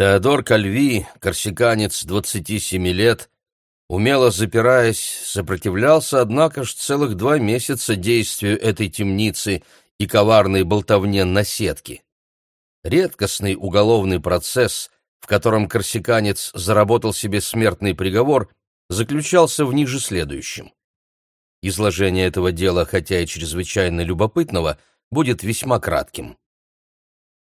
Теодор Кальви, корсиканец 27 лет, умело запираясь, сопротивлялся, однако ж, целых два месяца действию этой темницы и коварной болтовне на сетке. Редкостный уголовный процесс, в котором корсиканец заработал себе смертный приговор, заключался в ниже следующем. Изложение этого дела, хотя и чрезвычайно любопытного, будет весьма кратким.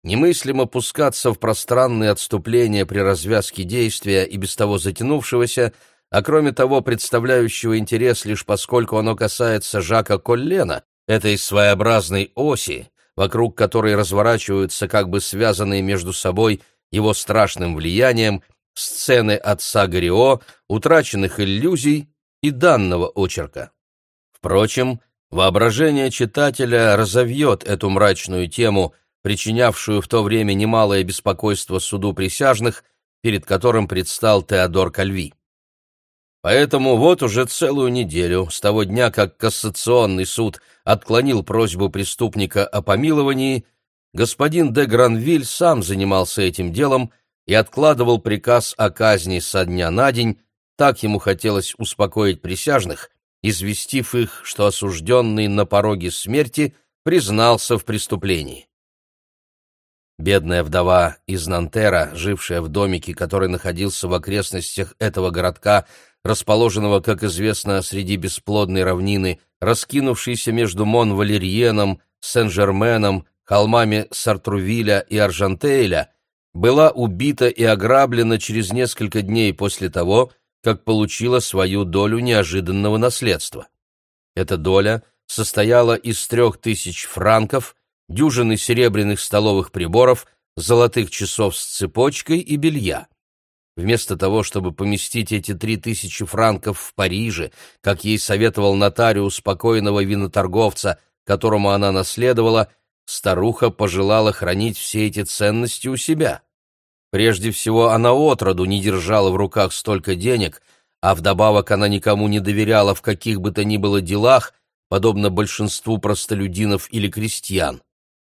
Немыслимо пускаться в пространные отступления при развязке действия и без того затянувшегося, а кроме того представляющего интерес лишь поскольку оно касается Жака Коллена, этой своеобразной оси, вокруг которой разворачиваются как бы связанные между собой его страшным влиянием сцены отца Горио, утраченных иллюзий и данного очерка. Впрочем, воображение читателя разовьет эту мрачную тему, причинявшую в то время немалое беспокойство суду присяжных, перед которым предстал Теодор Кальви. Поэтому вот уже целую неделю, с того дня, как Кассационный суд отклонил просьбу преступника о помиловании, господин де Гранвиль сам занимался этим делом и откладывал приказ о казни со дня на день, так ему хотелось успокоить присяжных, известив их, что осужденный на пороге смерти признался в преступлении. Бедная вдова из Нантера, жившая в домике, который находился в окрестностях этого городка, расположенного, как известно, среди бесплодной равнины, раскинувшейся между Мон-Валерьеном, Сен-Жерменом, холмами Сартрувиля и Аржантейля, была убита и ограблена через несколько дней после того, как получила свою долю неожиданного наследства. Эта доля состояла из трех тысяч франков, дюжины серебряных столовых приборов, золотых часов с цепочкой и белья. Вместо того, чтобы поместить эти три тысячи франков в Париже, как ей советовал нотариус спокойного виноторговца, которому она наследовала, старуха пожелала хранить все эти ценности у себя. Прежде всего, она отроду не держала в руках столько денег, а вдобавок она никому не доверяла в каких бы то ни было делах, подобно большинству простолюдинов или крестьян.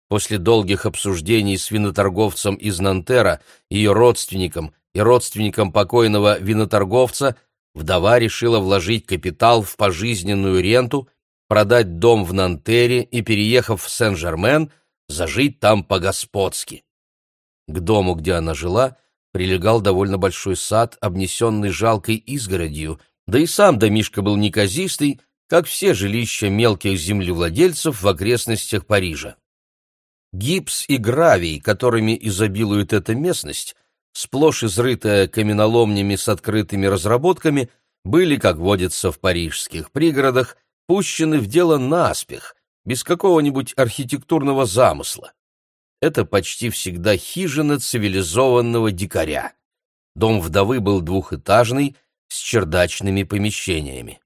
После долгих обсуждений с виноторговцем из Нантера, ее родственником и родственником покойного виноторговца, вдова решила вложить капитал в пожизненную ренту, продать дом в Нантере и, переехав в Сен-Жермен, зажить там по-господски. К дому, где она жила, прилегал довольно большой сад, обнесенный жалкой изгородью, да и сам домишко был неказистый, как все жилища мелких землевладельцев в окрестностях Парижа. Гипс и гравий, которыми изобилует эта местность, сплошь изрытая каменоломнями с открытыми разработками, были, как водится в парижских пригородах, пущены в дело наспех, без какого-нибудь архитектурного замысла. Это почти всегда хижина цивилизованного дикаря. Дом вдовы был двухэтажный, с чердачными помещениями.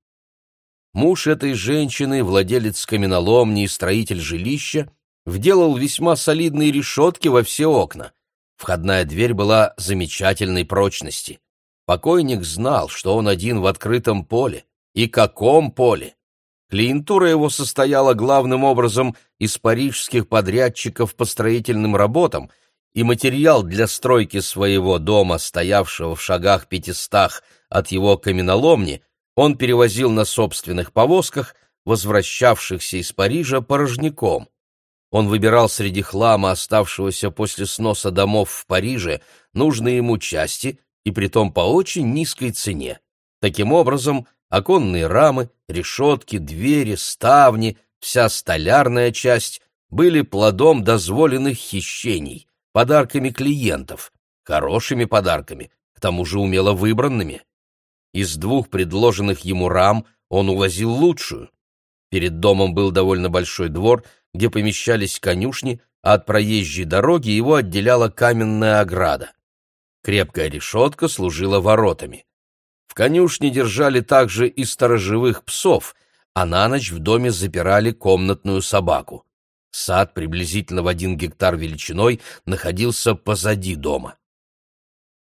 Муж этой женщины, владелец каменоломни и строитель жилища, вделал весьма солидные решетки во все окна. Входная дверь была замечательной прочности. Покойник знал, что он один в открытом поле. И каком поле! Клиентура его состояла главным образом из парижских подрядчиков по строительным работам, и материал для стройки своего дома, стоявшего в шагах пятистах от его каменоломни, он перевозил на собственных повозках, возвращавшихся из Парижа порожняком. Он выбирал среди хлама, оставшегося после сноса домов в Париже, нужные ему части, и притом по очень низкой цене. Таким образом, оконные рамы, решетки, двери, ставни, вся столярная часть были плодом дозволенных хищений, подарками клиентов, хорошими подарками, к тому же умело выбранными. Из двух предложенных ему рам он увозил лучшую. Перед домом был довольно большой двор, где помещались конюшни, а от проезжей дороги его отделяла каменная ограда. Крепкая решетка служила воротами. В конюшне держали также и сторожевых псов, а на ночь в доме запирали комнатную собаку. Сад приблизительно в один гектар величиной находился позади дома.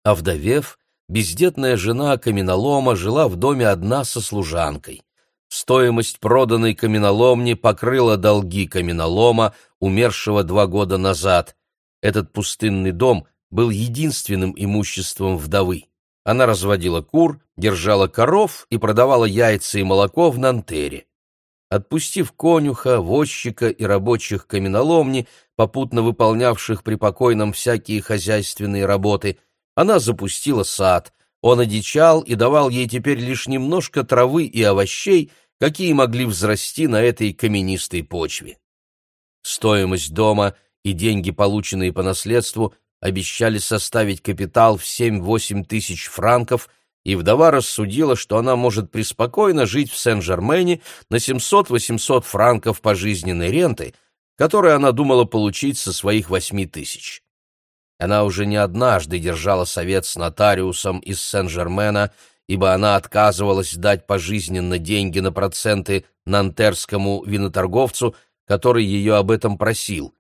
Овдовев, бездетная жена каменолома жила в доме одна со служанкой. Стоимость проданной каменоломни покрыла долги каменолома, умершего два года назад. Этот пустынный дом был единственным имуществом вдовы. Она разводила кур, держала коров и продавала яйца и молоко в Нантере. Отпустив конюха, возчика и рабочих каменоломни, попутно выполнявших при покойном всякие хозяйственные работы, она запустила сад. Он одичал и давал ей теперь лишь немножко травы и овощей, какие могли взрасти на этой каменистой почве. Стоимость дома и деньги, полученные по наследству, обещали составить капитал в 7-8 тысяч франков, и вдова рассудила, что она может преспокойно жить в Сен-Жермене на 700-800 франков пожизненной ренты, которую она думала получить со своих 8 тысяч. Она уже не однажды держала совет с нотариусом из Сен-Жермена, ибо она отказывалась дать пожизненно деньги на проценты нантерскому виноторговцу, который ее об этом просил.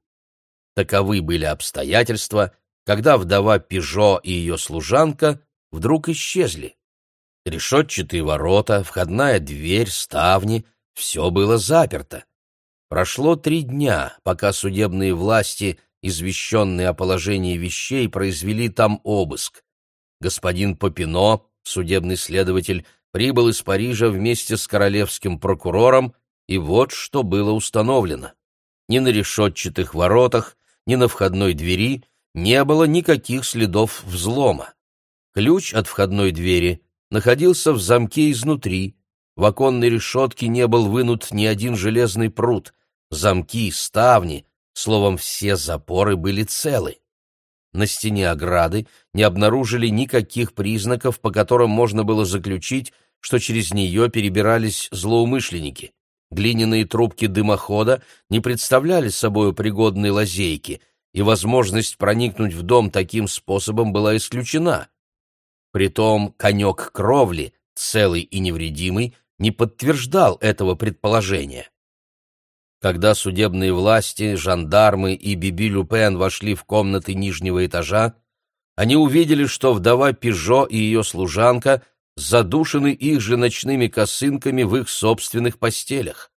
Таковы были обстоятельства, когда вдова Пижо и ее служанка вдруг исчезли. Решетчатые ворота, входная дверь, ставни — все было заперто. Прошло три дня, пока судебные власти, извещенные о положении вещей, произвели там обыск. Господин Попино, судебный следователь, прибыл из Парижа вместе с королевским прокурором, и вот что было установлено. Ни на решетчатых воротах, ни на входной двери не было никаких следов взлома. Ключ от входной двери находился в замке изнутри, в оконной решетке не был вынут ни один железный прут, замки, ставни, словом, все запоры были целы. На стене ограды не обнаружили никаких признаков, по которым можно было заключить, что через нее перебирались злоумышленники. Глиняные трубки дымохода не представляли собой пригодной лазейки, и возможность проникнуть в дом таким способом была исключена. Притом конек кровли, целый и невредимый, не подтверждал этого предположения. Когда судебные власти, жандармы и Биби Люпен вошли в комнаты нижнего этажа, они увидели, что вдова Пижо и ее служанка задушены их же ночными косынками в их собственных постелях.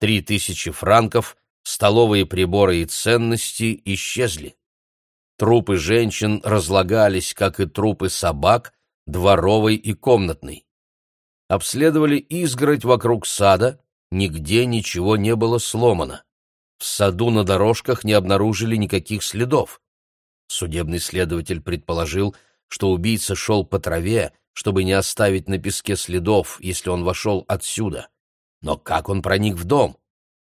Три тысячи франков столовые приборы и ценности исчезли. Трупы женщин разлагались, как и трупы собак, дворовой и комнатной. Обследовали изгородь вокруг сада, нигде ничего не было сломано. В саду на дорожках не обнаружили никаких следов. Судебный следователь предположил, что убийца шел по траве, чтобы не оставить на песке следов, если он вошел отсюда. Но как он проник в дом?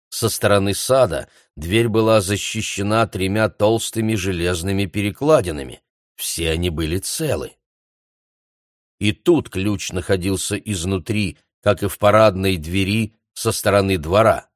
Со стороны сада дверь была защищена тремя толстыми железными перекладинами. Все они были целы. И тут ключ находился изнутри, как и в парадной двери со стороны двора.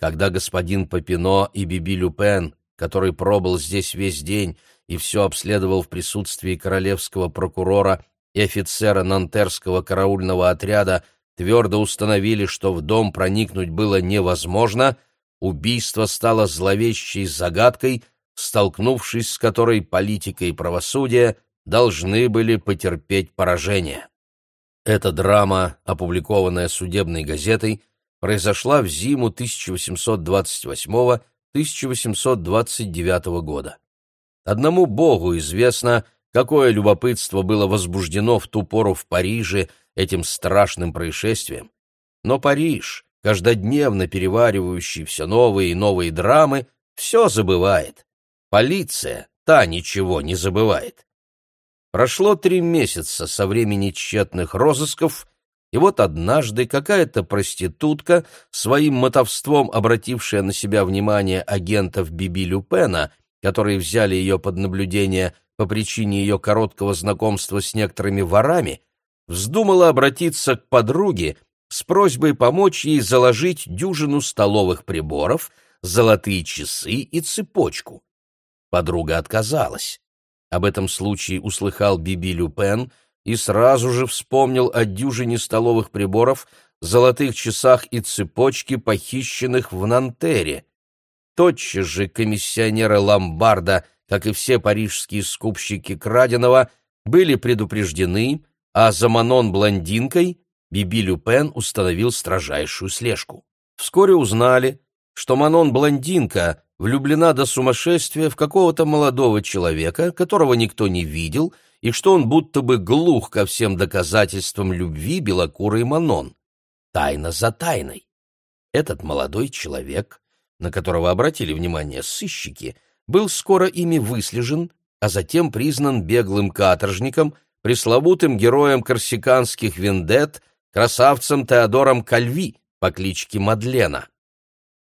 Когда господин Попино и Биби Люпен, который пробыл здесь весь день и все обследовал в присутствии королевского прокурора и офицера Нантерского караульного отряда, твердо установили, что в дом проникнуть было невозможно, убийство стало зловещей загадкой, столкнувшись с которой политика и правосудие должны были потерпеть поражение. Эта драма, опубликованная судебной газетой, произошла в зиму 1828-1829 года. Одному Богу известно, какое любопытство было возбуждено в ту пору в Париже этим страшным происшествием. Но Париж, каждодневно переваривающий все новые и новые драмы, все забывает. Полиция, та ничего не забывает. Прошло три месяца со времени тщетных розысков, и вот однажды какая-то проститутка, своим мотовством обратившая на себя внимание агентов Биби Люпена, которые взяли ее под наблюдение по причине ее короткого знакомства с некоторыми ворами, вздумала обратиться к подруге с просьбой помочь ей заложить дюжину столовых приборов, золотые часы и цепочку. Подруга отказалась. Об этом случае услыхал Биби Люпен и сразу же вспомнил о дюжине столовых приборов, золотых часах и цепочке, похищенных в Нантере. Тотчас же комиссионеры Ломбарда, как и все парижские скупщики краденого, были предупреждены, а за Манон-блондинкой Биби Люпен установил строжайшую слежку. Вскоре узнали, что Манон-блондинка влюблена до сумасшествия в какого-то молодого человека, которого никто не видел, и что он будто бы глух ко всем доказательствам любви белокурой Манон. Тайна за тайной. Этот молодой человек, на которого обратили внимание сыщики, был скоро ими выслежен, а затем признан беглым каторжником, пресловутым героем корсиканских вендет, красавцем Теодором Кальви по кличке Мадлена.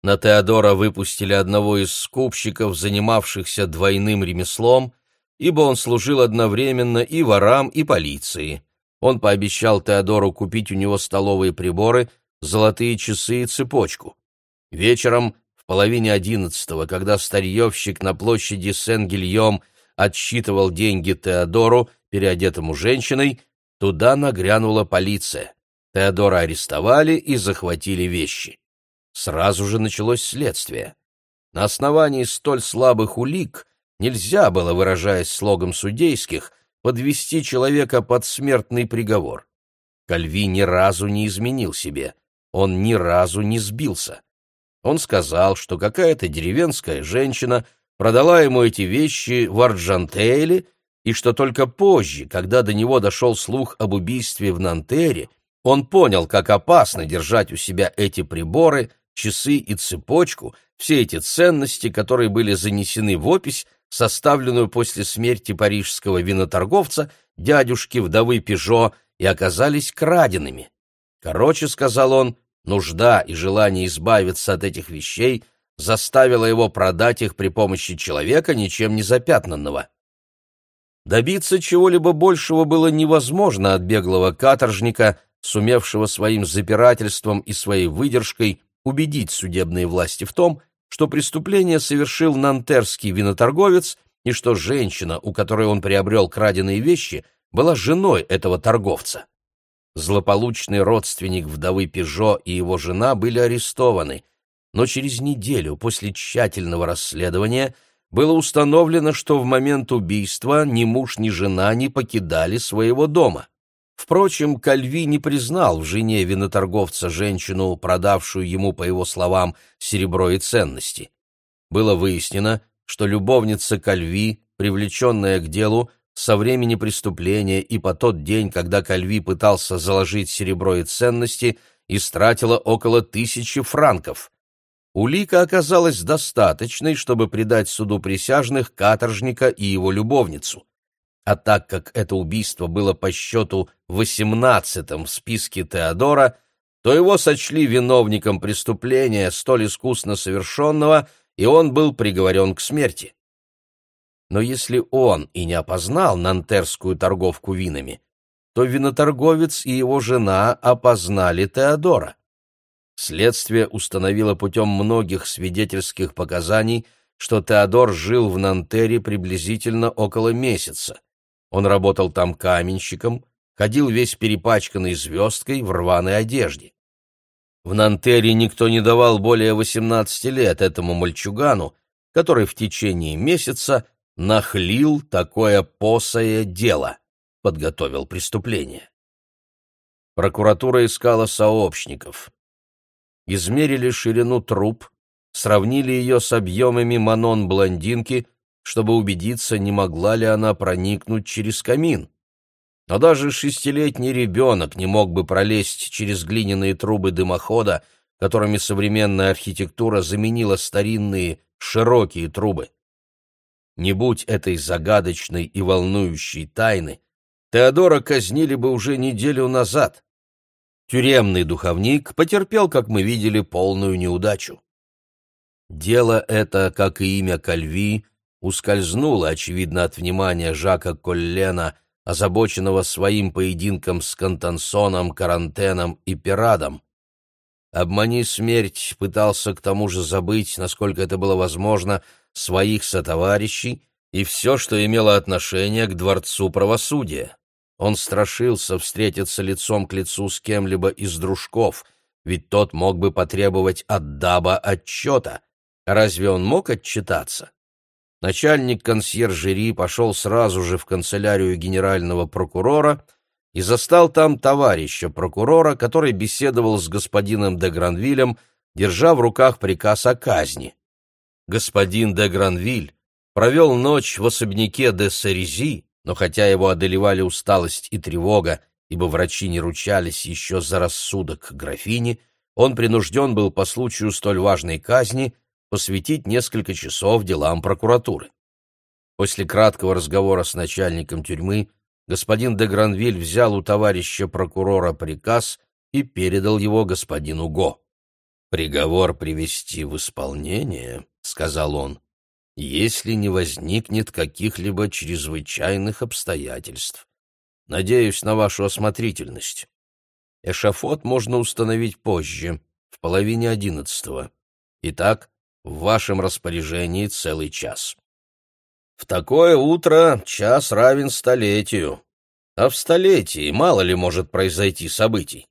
На Теодора выпустили одного из скупщиков, занимавшихся двойным ремеслом, ибо он служил одновременно и ворам, и полиции. Он пообещал Теодору купить у него столовые приборы, золотые часы и цепочку. Вечером, в половине одиннадцатого, когда старьевщик на площади Сен-Гильем отсчитывал деньги Теодору, переодетому женщиной, туда нагрянула полиция. Теодора арестовали и захватили вещи. Сразу же началось следствие. На основании столь слабых улик нельзя было, выражаясь слогом судейских, подвести человека под смертный приговор. Кальви ни разу не изменил себе, он ни разу не сбился. Он сказал, что какая-то деревенская женщина продала ему эти вещи в Арджантейле, и что только позже, когда до него дошел слух об убийстве в Нантере, он понял, как опасно держать у себя эти приборы — часы и цепочку, все эти ценности, которые были занесены в опись, составленную после смерти парижского виноторговца, дядюшки вдовы Пежо, и оказались краденными. Короче, сказал он, нужда и желание избавиться от этих вещей заставило его продать их при помощи человека, ничем не запятнанного. Добиться чего-либо большего было невозможно от беглого каторжника, сумевшего своим запирательством и своей выдержкой убедить судебные власти в том, что преступление совершил нантерский виноторговец и что женщина, у которой он приобрел краденые вещи, была женой этого торговца. Злополучный родственник вдовы Пежо и его жена были арестованы, но через неделю после тщательного расследования было установлено, что в момент убийства ни муж, ни жена не покидали своего дома. Впрочем, Кальви не признал в жене виноторговца женщину, продавшую ему, по его словам, серебро и ценности. Было выяснено, что любовница Кальви, привлеченная к делу, со времени преступления и по тот день, когда Кальви пытался заложить серебро и ценности, истратила около тысячи франков. Улика оказалась достаточной, чтобы предать суду присяжных каторжника и его любовницу. А так как это убийство было по счету восемнадцатым в списке Теодора, то его сочли виновником преступления, столь искусно совершенного, и он был приговорен к смерти. Но если он и не опознал нантерскую торговку винами, то виноторговец и его жена опознали Теодора. Следствие установило путем многих свидетельских показаний, что Теодор жил в Нантере приблизительно около месяца. Он работал там каменщиком, ходил весь перепачканный звездкой в рваной одежде. В Нантере никто не давал более 18 лет этому мальчугану, который в течение месяца нахлил такое посое дело, подготовил преступление. Прокуратура искала сообщников. Измерили ширину труб, сравнили ее с объемами манон-блондинки, чтобы убедиться, не могла ли она проникнуть через камин. Но даже шестилетний ребенок не мог бы пролезть через глиняные трубы дымохода, которыми современная архитектура заменила старинные широкие трубы. Не будь этой загадочной и волнующей тайны, Теодора казнили бы уже неделю назад. Тюремный духовник потерпел, как мы видели, полную неудачу. Дело это, как и имя Кальви, ускользнула, очевидно, от внимания Жака Коллена, озабоченного своим поединком с Кантансоном, Карантеном и Пирадом. «Обмани смерть» пытался к тому же забыть, насколько это было возможно, своих сотоварищей и все, что имело отношение к Дворцу правосудия. Он страшился встретиться лицом к лицу с кем-либо из дружков, ведь тот мог бы потребовать от Даба отчета. Разве он мог отчитаться? Начальник консьержери пошел сразу же в канцелярию генерального прокурора и застал там товарища прокурора, который беседовал с господином де Гранвилем, держа в руках приказ о казни. Господин де Гранвиль провел ночь в особняке де Сарези, но хотя его одолевали усталость и тревога, ибо врачи не ручались еще за рассудок графини, он принужден был по случаю столь важной казни посвятить несколько часов делам прокуратуры. После краткого разговора с начальником тюрьмы господин де Гранвиль взял у товарища прокурора приказ и передал его господину Го. «Приговор привести в исполнение», — сказал он, — «если не возникнет каких-либо чрезвычайных обстоятельств. Надеюсь на вашу осмотрительность. Эшафот можно установить позже, в половине одиннадцатого. Итак, в вашем распоряжении целый час. В такое утро час равен столетию, а в столетии мало ли может произойти событий.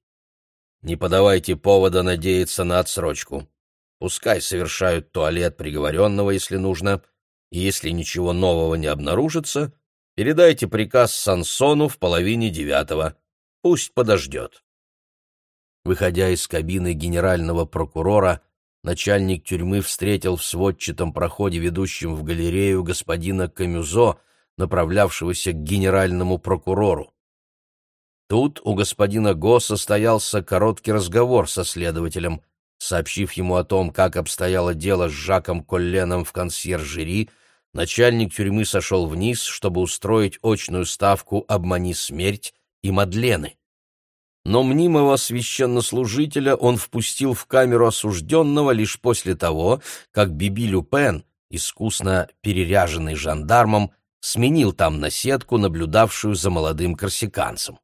Не подавайте повода надеяться на отсрочку. Пускай совершают туалет приговоренного, если нужно, и если ничего нового не обнаружится, передайте приказ Сансону в половине девятого. Пусть подождет. Выходя из кабины генерального прокурора, начальник тюрьмы встретил в сводчатом проходе, ведущем в галерею, господина Камюзо, направлявшегося к генеральному прокурору. Тут у господина Го состоялся короткий разговор со следователем. Сообщив ему о том, как обстояло дело с Жаком Колленом в консьержери, начальник тюрьмы сошел вниз, чтобы устроить очную ставку «Обмани смерть» и «Мадлены». Но мнимого священнослужителя он впустил в камеру осужденного лишь после того, как Биби Люпен, искусно переряженный жандармом, сменил там наседку, наблюдавшую за молодым корсиканцем.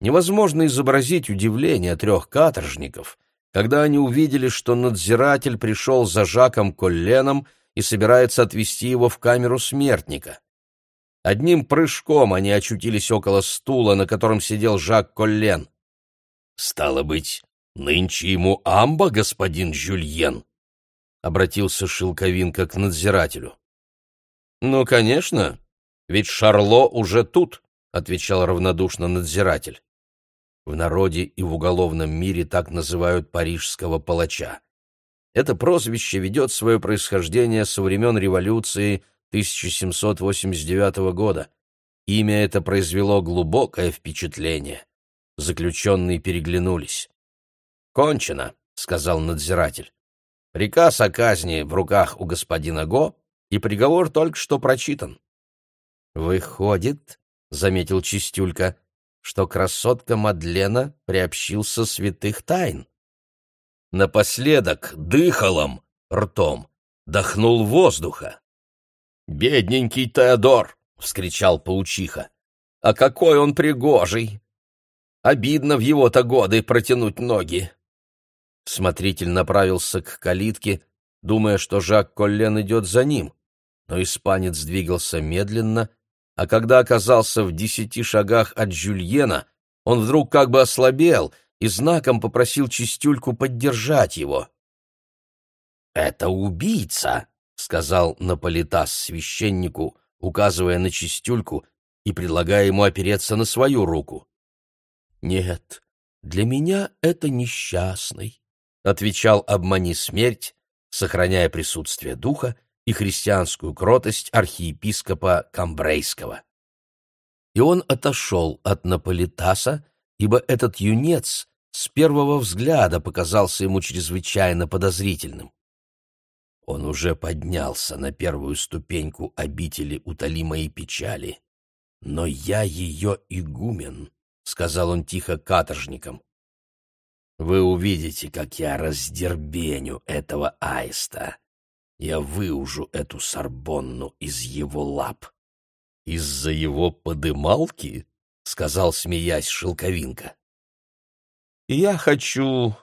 Невозможно изобразить удивление трех каторжников, когда они увидели, что надзиратель пришел за Жаком Колленом и собирается отвезти его в камеру смертника. Одним прыжком они очутились около стула, на котором сидел Жак Коллен. «Стало быть, нынче ему амба, господин Жюльен?» — обратился Шелковинка к надзирателю. «Ну, конечно, ведь Шарло уже тут», — отвечал равнодушно надзиратель. В народе и в уголовном мире так называют парижского палача. Это прозвище ведет свое происхождение со времен революции 1789 года. Имя это произвело глубокое впечатление. Заключенные переглянулись. «Кончено», — сказал надзиратель. «Приказ о казни в руках у господина Го, и приговор только что прочитан». «Выходит», — заметил Чистюлька, что красотка Мадлена приобщился святых тайн. Напоследок дыхалом, ртом, дохнул воздуха. «Бедненький Теодор!» — вскричал паучиха. «А какой он пригожий! Обидно в его-то годы протянуть ноги!» Смотритель направился к калитке, думая, что Жак Коллен идет за ним, но испанец двигался медленно, а когда оказался в десяти шагах от Жюльена, он вдруг как бы ослабел и знаком попросил Чистюльку поддержать его. «Это убийца!» — сказал Наполитас священнику, указывая на Чистюльку и предлагая ему опереться на свою руку. «Нет, для меня это несчастный», — отвечал «Обмани смерть», сохраняя присутствие духа и христианскую кротость архиепископа Камбрейского. И он отошел от Наполитаса, ибо этот юнец с первого взгляда показался ему чрезвычайно подозрительным. Он уже поднялся на первую ступеньку обители «Утоли мои печали». «Но я ее игумен», — сказал он тихо каторжникам. «Вы увидите, как я раздербеню этого аиста я выужу эту Сорбонну из его лап. — Из-за его подымалки? — сказал, смеясь, Шелковинка. — Я хочу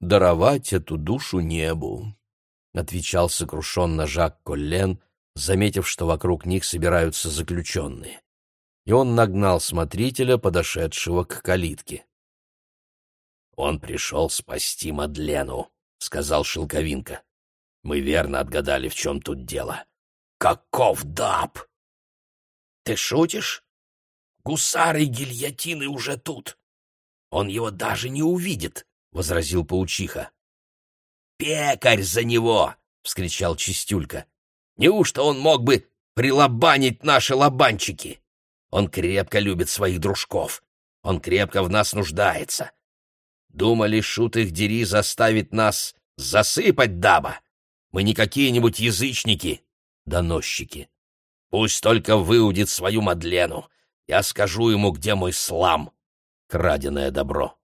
даровать эту душу небу, — отвечал сокрушенно Жак Коллен, заметив, что вокруг них собираются заключенные. И он нагнал смотрителя, подошедшего к калитке. — Он пришел спасти Мадлену, — сказал Шелковинка. Мы верно отгадали, в чем тут дело. Каков даб! Ты шутишь? Гусары гильотины уже тут. Он его даже не увидит, — возразил паучиха. пекарь за него!» — вскричал Чистюлька. «Неужто он мог бы прилобанить наши лобанчики? Он крепко любит своих дружков. Он крепко в нас нуждается. Думали, шут их дери заставит нас засыпать даба. Мы не какие-нибудь язычники, доносчики. Пусть только выудит свою Мадлену. Я скажу ему, где мой слам, краденое добро.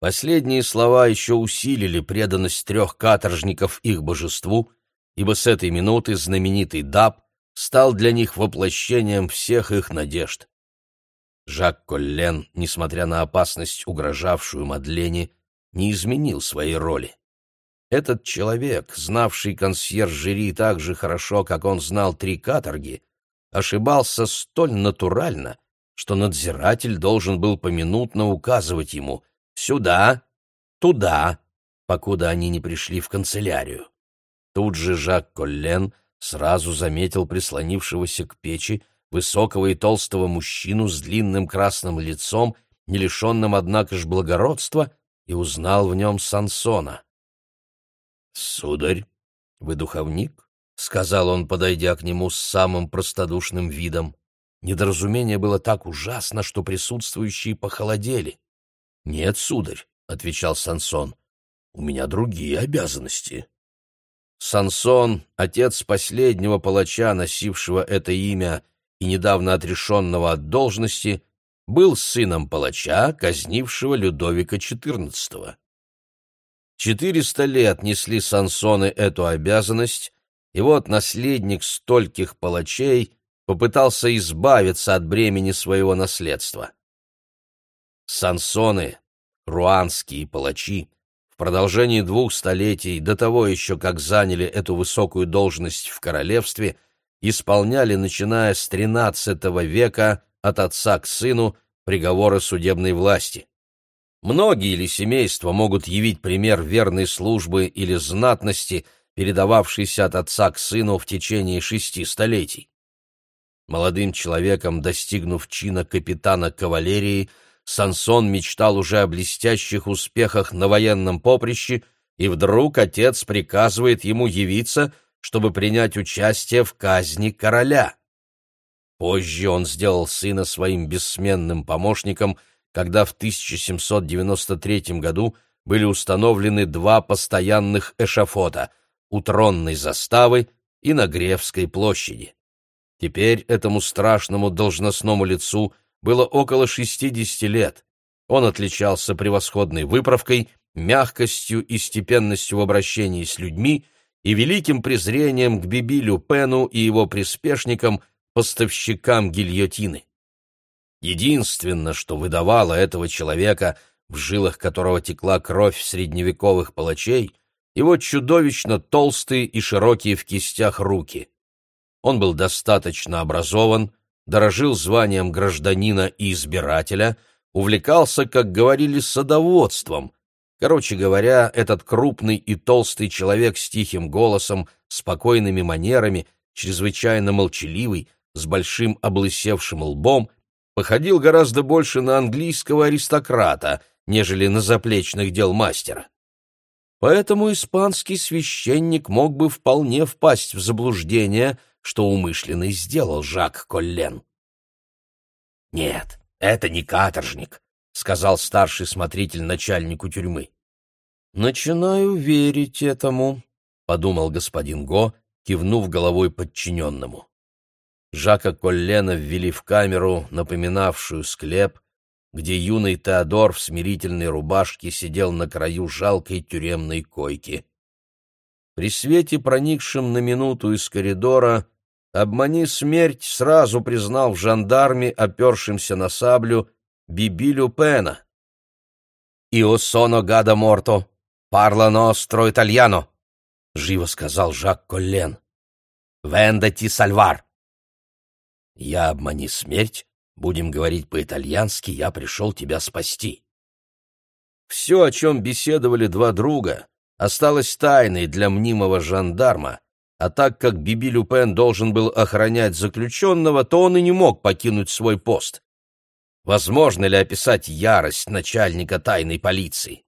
Последние слова еще усилили преданность трех каторжников их божеству, ибо с этой минуты знаменитый Даб стал для них воплощением всех их надежд. Жак Коллен, несмотря на опасность, угрожавшую Мадлене, не изменил своей роли. Этот человек, знавший консьержери так же хорошо, как он знал три каторги, ошибался столь натурально, что надзиратель должен был поминутно указывать ему «сюда», «туда», покуда они не пришли в канцелярию. Тут же Жак Коллен сразу заметил прислонившегося к печи высокого и толстого мужчину с длинным красным лицом, не лишенным, однако ж, благородства, и узнал в нем Сансона. «Сударь, вы духовник?» — сказал он, подойдя к нему с самым простодушным видом. Недоразумение было так ужасно, что присутствующие похолодели. «Нет, сударь», — отвечал Сансон, — «у меня другие обязанности». Сансон, отец последнего палача, носившего это имя и недавно отрешенного от должности, был сыном палача, казнившего Людовика XIV. Четыреста лет несли Сансоны эту обязанность, и вот наследник стольких палачей попытался избавиться от бремени своего наследства. Сансоны, руанские палачи, продолжении двух столетий, до того еще, как заняли эту высокую должность в королевстве, исполняли, начиная с XIII века, от отца к сыну, приговоры судебной власти. Многие ли семейства могут явить пример верной службы или знатности, передававшейся от отца к сыну в течение шести столетий? Молодым человеком, достигнув чина капитана кавалерии, Сансон мечтал уже о блестящих успехах на военном поприще, и вдруг отец приказывает ему явиться, чтобы принять участие в казни короля. Позже он сделал сына своим бессменным помощником – когда в 1793 году были установлены два постоянных эшафота у Тронной заставы и на Гревской площади. Теперь этому страшному должностному лицу было около 60 лет. Он отличался превосходной выправкой, мягкостью и степенностью в обращении с людьми и великим презрением к Биби Люпену и его приспешникам, поставщикам гильотины. Единственное, что выдавало этого человека, в жилах которого текла кровь средневековых палачей, его чудовищно толстые и широкие в кистях руки. Он был достаточно образован, дорожил званием гражданина и избирателя, увлекался, как говорили, садоводством. Короче говоря, этот крупный и толстый человек с тихим голосом, спокойными манерами, чрезвычайно молчаливый, с большим облысевшим лбом походил гораздо больше на английского аристократа, нежели на заплечных дел мастера. Поэтому испанский священник мог бы вполне впасть в заблуждение, что умышленно сделал Жак Коллен. «Нет, это не каторжник», — сказал старший смотритель начальнику тюрьмы. «Начинаю верить этому», — подумал господин Го, кивнув головой подчиненному. Жака Коллена ввели в камеру, напоминавшую склеп, где юный Теодор в смирительной рубашке сидел на краю жалкой тюремной койки. При свете, проникшем на минуту из коридора, обмани смерть сразу признал в жандарме, опершимся на саблю, Биби Люпена. «Ио гада морто, парла ностро итальяно», — живо сказал Жак Коллен. «Вендати сальвар». «Я обмани смерть, будем говорить по-итальянски, я пришел тебя спасти». Все, о чем беседовали два друга, осталось тайной для мнимого жандарма, а так как Биби Люпен должен был охранять заключенного, то он и не мог покинуть свой пост. Возможно ли описать ярость начальника тайной полиции?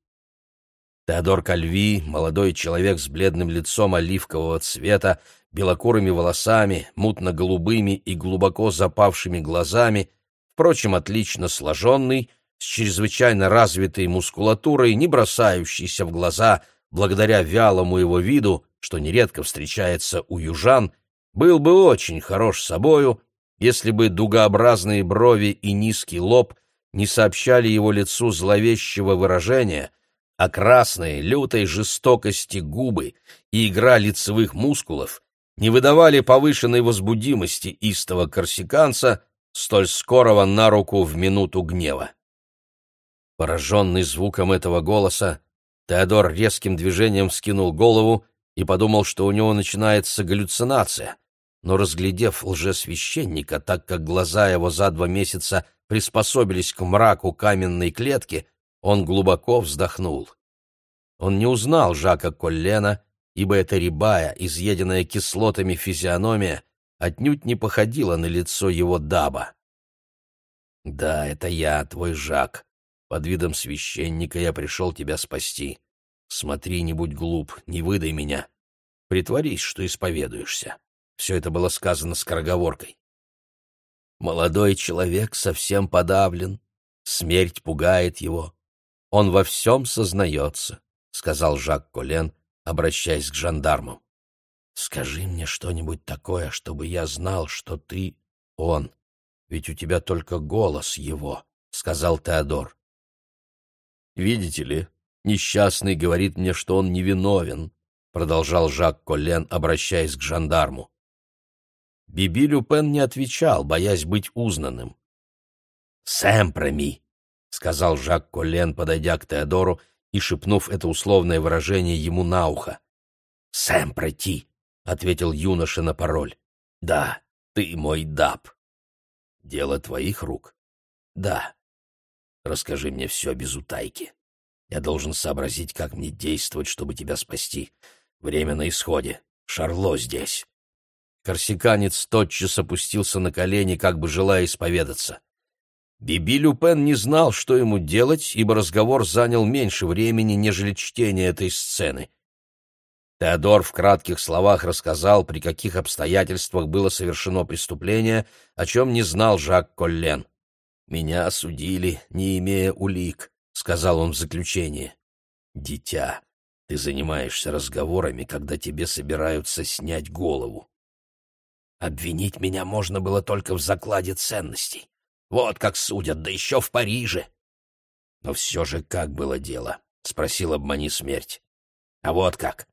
Теодор Кальви, молодой человек с бледным лицом оливкового цвета, белокурыми волосами, мутно-голубыми и глубоко запавшими глазами, впрочем, отлично сложенный, с чрезвычайно развитой мускулатурой, не бросающейся в глаза благодаря вялому его виду, что нередко встречается у южан, был бы очень хорош собою, если бы дугообразные брови и низкий лоб не сообщали его лицу зловещего выражения, а красные, лютой жестокости губы и игра лицевых мускулов не выдавали повышенной возбудимости истого корсиканца, столь скорого на руку в минуту гнева. Пораженный звуком этого голоса, Теодор резким движением вскинул голову и подумал, что у него начинается галлюцинация, но, разглядев лжесвященника, так как глаза его за два месяца приспособились к мраку каменной клетки, он глубоко вздохнул. Он не узнал Жака Коллена, ибо эта рябая, изъеденная кислотами физиономия, отнюдь не походила на лицо его даба. «Да, это я, твой Жак. Под видом священника я пришел тебя спасти. Смотри, не будь глуп, не выдай меня. Притворись, что исповедуешься». Все это было сказано скороговоркой. Молодой человек совсем подавлен, смерть пугает его. Он во всем сознается, — сказал Жак Колен, обращаясь к жандарму. «Скажи мне что-нибудь такое, чтобы я знал, что ты он, ведь у тебя только голос его», — сказал Теодор. «Видите ли, несчастный говорит мне, что он невиновен», — продолжал Жак Колен, обращаясь к жандарму. Биби Люпен не отвечал, боясь быть узнанным. «Сэмпроми», — сказал Жак Колен, подойдя к Теодору и шепнув это условное выражение ему на ухо. «Сэмпроти», — ответил юноша на пароль. «Да, ты мой даб». «Дело твоих рук?» «Да». «Расскажи мне все без утайки. Я должен сообразить, как мне действовать, чтобы тебя спасти. Время на исходе. Шарло здесь». Корсиканец тотчас опустился на колени, как бы желая исповедаться. Биби Люпен не знал, что ему делать, ибо разговор занял меньше времени, нежели чтение этой сцены. Теодор в кратких словах рассказал, при каких обстоятельствах было совершено преступление, о чем не знал Жак Коллен. «Меня осудили, не имея улик», — сказал он в заключение. «Дитя, ты занимаешься разговорами, когда тебе собираются снять голову. Обвинить меня можно было только в закладе ценностей. Вот как судят, да еще в Париже. Но все же как было дело? — спросил обмани смерть. А вот как.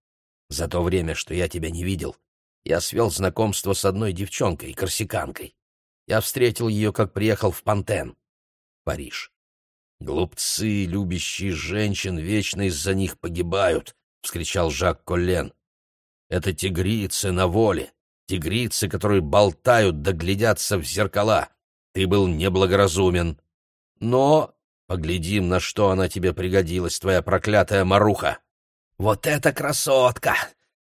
За то время, что я тебя не видел, я свел знакомство с одной девчонкой, корсиканкой. Я встретил ее, как приехал в Пантен, Париж. Глупцы, любящие женщин, вечно из-за них погибают, — вскричал Жак Коллен. Это тигрицы на воле, тигрицы, которые болтают да глядятся в зеркала. Ты был неблагоразумен. Но поглядим, на что она тебе пригодилась, твоя проклятая маруха. Вот эта красотка!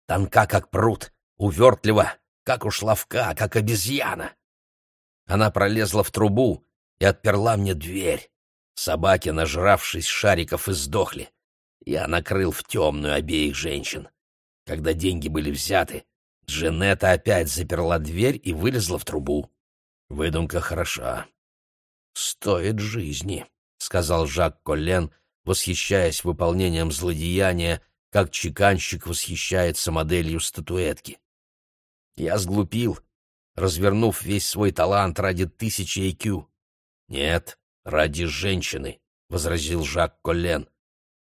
Тонка, как пруд, увертлива, как у шлавка, как обезьяна. Она пролезла в трубу и отперла мне дверь. Собаки, нажравшись шариков, и сдохли. Я накрыл в темную обеих женщин. Когда деньги были взяты, Дженета опять заперла дверь и вылезла в трубу. Выдумка хороша. «Стоит жизни», — сказал Жак Коллен, восхищаясь выполнением злодеяния, как чеканщик восхищается моделью статуэтки. «Я сглупил, развернув весь свой талант ради тысячи IQ». «Нет, ради женщины», — возразил Жак Коллен.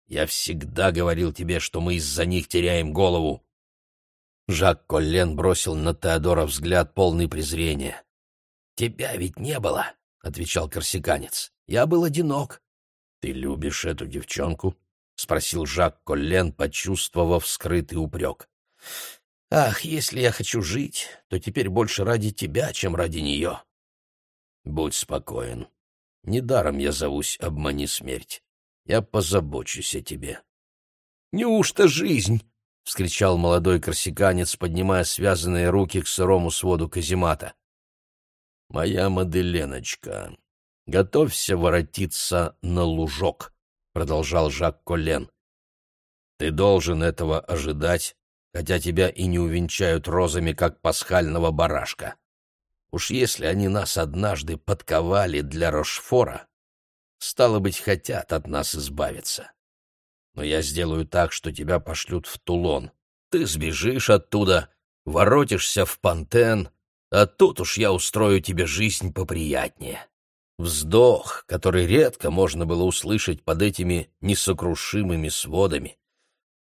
«Я всегда говорил тебе, что мы из-за них теряем голову». Жак Коллен бросил на Теодора взгляд полный презрения. «Тебя ведь не было», — отвечал корсиканец. «Я был одинок». «Ты любишь эту девчонку?» — спросил Жак Коллен, почувствовав скрытый упрек. «Ах, если я хочу жить, то теперь больше ради тебя, чем ради нее». «Будь спокоен. Недаром я зовусь «Обмани смерть». Я позабочусь о тебе». «Неужто жизнь?» — вскричал молодой корсиканец, поднимая связанные руки к сырому своду каземата. «Моя Маделеночка, готовься воротиться на лужок», — продолжал Жак Коллен. Ты должен этого ожидать, хотя тебя и не увенчают розами, как пасхального барашка. Уж если они нас однажды подковали для Рошфора, стало быть, хотят от нас избавиться. Но я сделаю так, что тебя пошлют в Тулон. Ты сбежишь оттуда, воротишься в Пантен, а тут уж я устрою тебе жизнь поприятнее. Вздох, который редко можно было услышать под этими несокрушимыми сводами.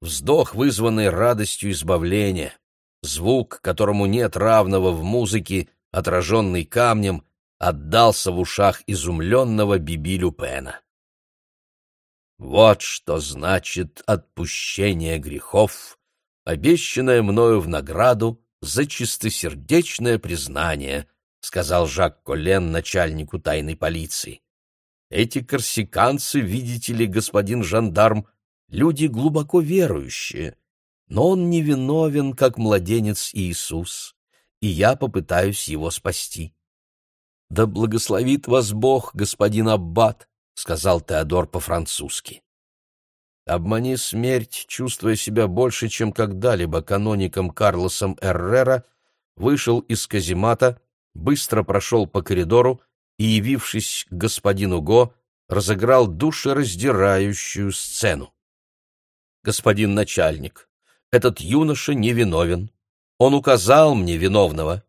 Вздох, вызванный радостью избавления. Звук, которому нет равного в музыке, отраженный камнем, отдался в ушах изумленного Биби Люпена. Вот что значит отпущение грехов, обещанное мною в награду за чистосердечное признание, сказал Жак Коллен начальнику тайной полиции. Эти корсиканцы, видите ли, господин жандарм, люди глубоко верующие, но он невиновен, как младенец Иисус, и я попытаюсь его спасти. Да благословит вас Бог, господин аббат, сказал Теодор по-французски. Обмани смерть, чувствуя себя больше, чем когда-либо каноником Карлосом Эррера, вышел из каземата, быстро прошел по коридору и, явившись к господину Го, разыграл душераздирающую сцену. «Господин начальник, этот юноша невиновен. Он указал мне виновного.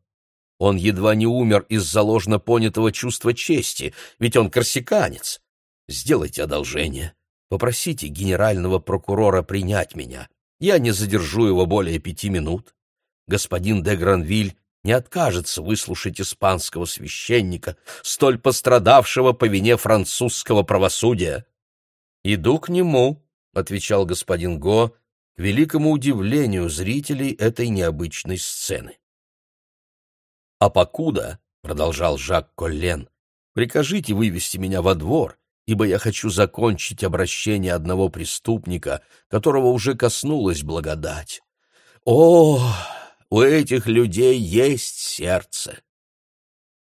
Он едва не умер из-за ложно понятого чувства чести, ведь он корсиканец. Сделайте одолжение. Попросите генерального прокурора принять меня. Я не задержу его более пяти минут. Господин де Гранвиль не откажется выслушать испанского священника, столь пострадавшего по вине французского правосудия. «Иду к нему», — отвечал господин Го, к великому удивлению зрителей этой необычной сцены. «А покуда», — продолжал Жак Коллен, — «прикажите вывести меня во двор, ибо я хочу закончить обращение одного преступника, которого уже коснулась благодать. О, у этих людей есть сердце!»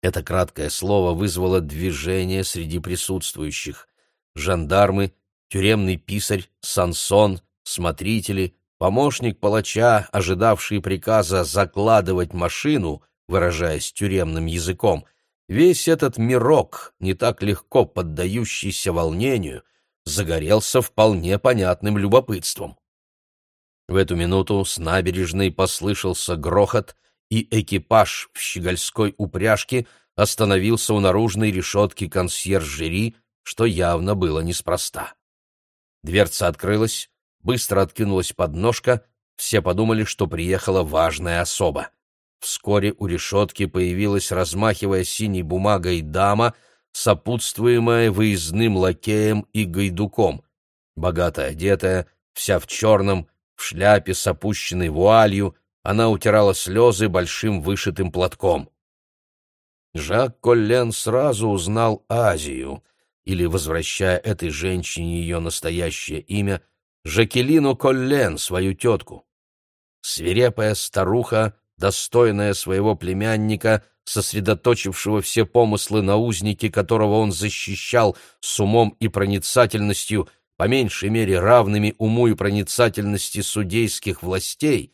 Это краткое слово вызвало движение среди присутствующих. Жандармы, тюремный писарь, Сансон, смотрители, помощник палача, ожидавший приказа закладывать машину, выражаясь тюремным языком, Весь этот мирок, не так легко поддающийся волнению, загорелся вполне понятным любопытством. В эту минуту с набережной послышался грохот, и экипаж в щегольской упряжке остановился у наружной решетки консьержери, что явно было неспроста. Дверца открылась, быстро откинулась подножка, все подумали, что приехала важная особа. Вскоре у решетки появилась, размахивая синей бумагой, дама, сопутствуемая выездным лакеем и гайдуком. Богато одетая, вся в черном, в шляпе с опущенной вуалью, она утирала слезы большим вышитым платком. Жак Коллен сразу узнал Азию, или, возвращая этой женщине ее настоящее имя, Жакелину Коллен, свою тетку. Свирепая старуха достойная своего племянника, сосредоточившего все помыслы на узнике, которого он защищал с умом и проницательностью, по меньшей мере равными уму и проницательности судейских властей,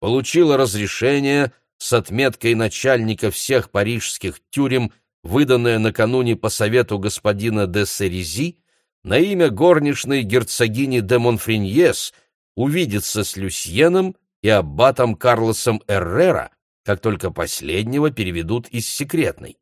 получила разрешение с отметкой начальника всех парижских тюрем, выданное накануне по совету господина де Серези, на имя горничной герцогини де Монфриньес увидеться с Люсьеном и аббатом Карлосом Эррера, как только последнего переведут из секретной.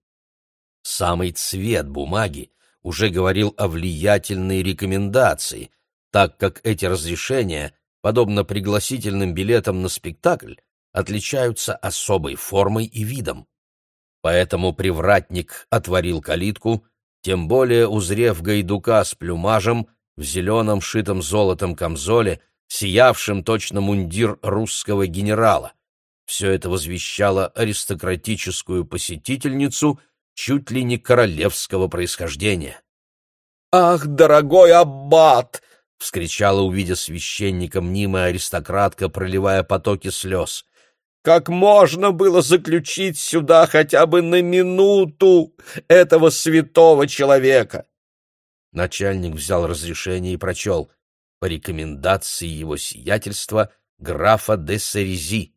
Самый цвет бумаги уже говорил о влиятельной рекомендации, так как эти разрешения, подобно пригласительным билетам на спектакль, отличаются особой формой и видом. Поэтому привратник отворил калитку, тем более узрев гайдука с плюмажем в зеленом шитом золотом камзоле, сиявшим точно мундир русского генерала. Все это возвещало аристократическую посетительницу чуть ли не королевского происхождения. «Ах, дорогой аббат!» — вскричала, увидя священника, мнимая аристократка, проливая потоки слез. «Как можно было заключить сюда хотя бы на минуту этого святого человека?» Начальник взял разрешение и прочел. по рекомендации его сиятельства графа де Сарези.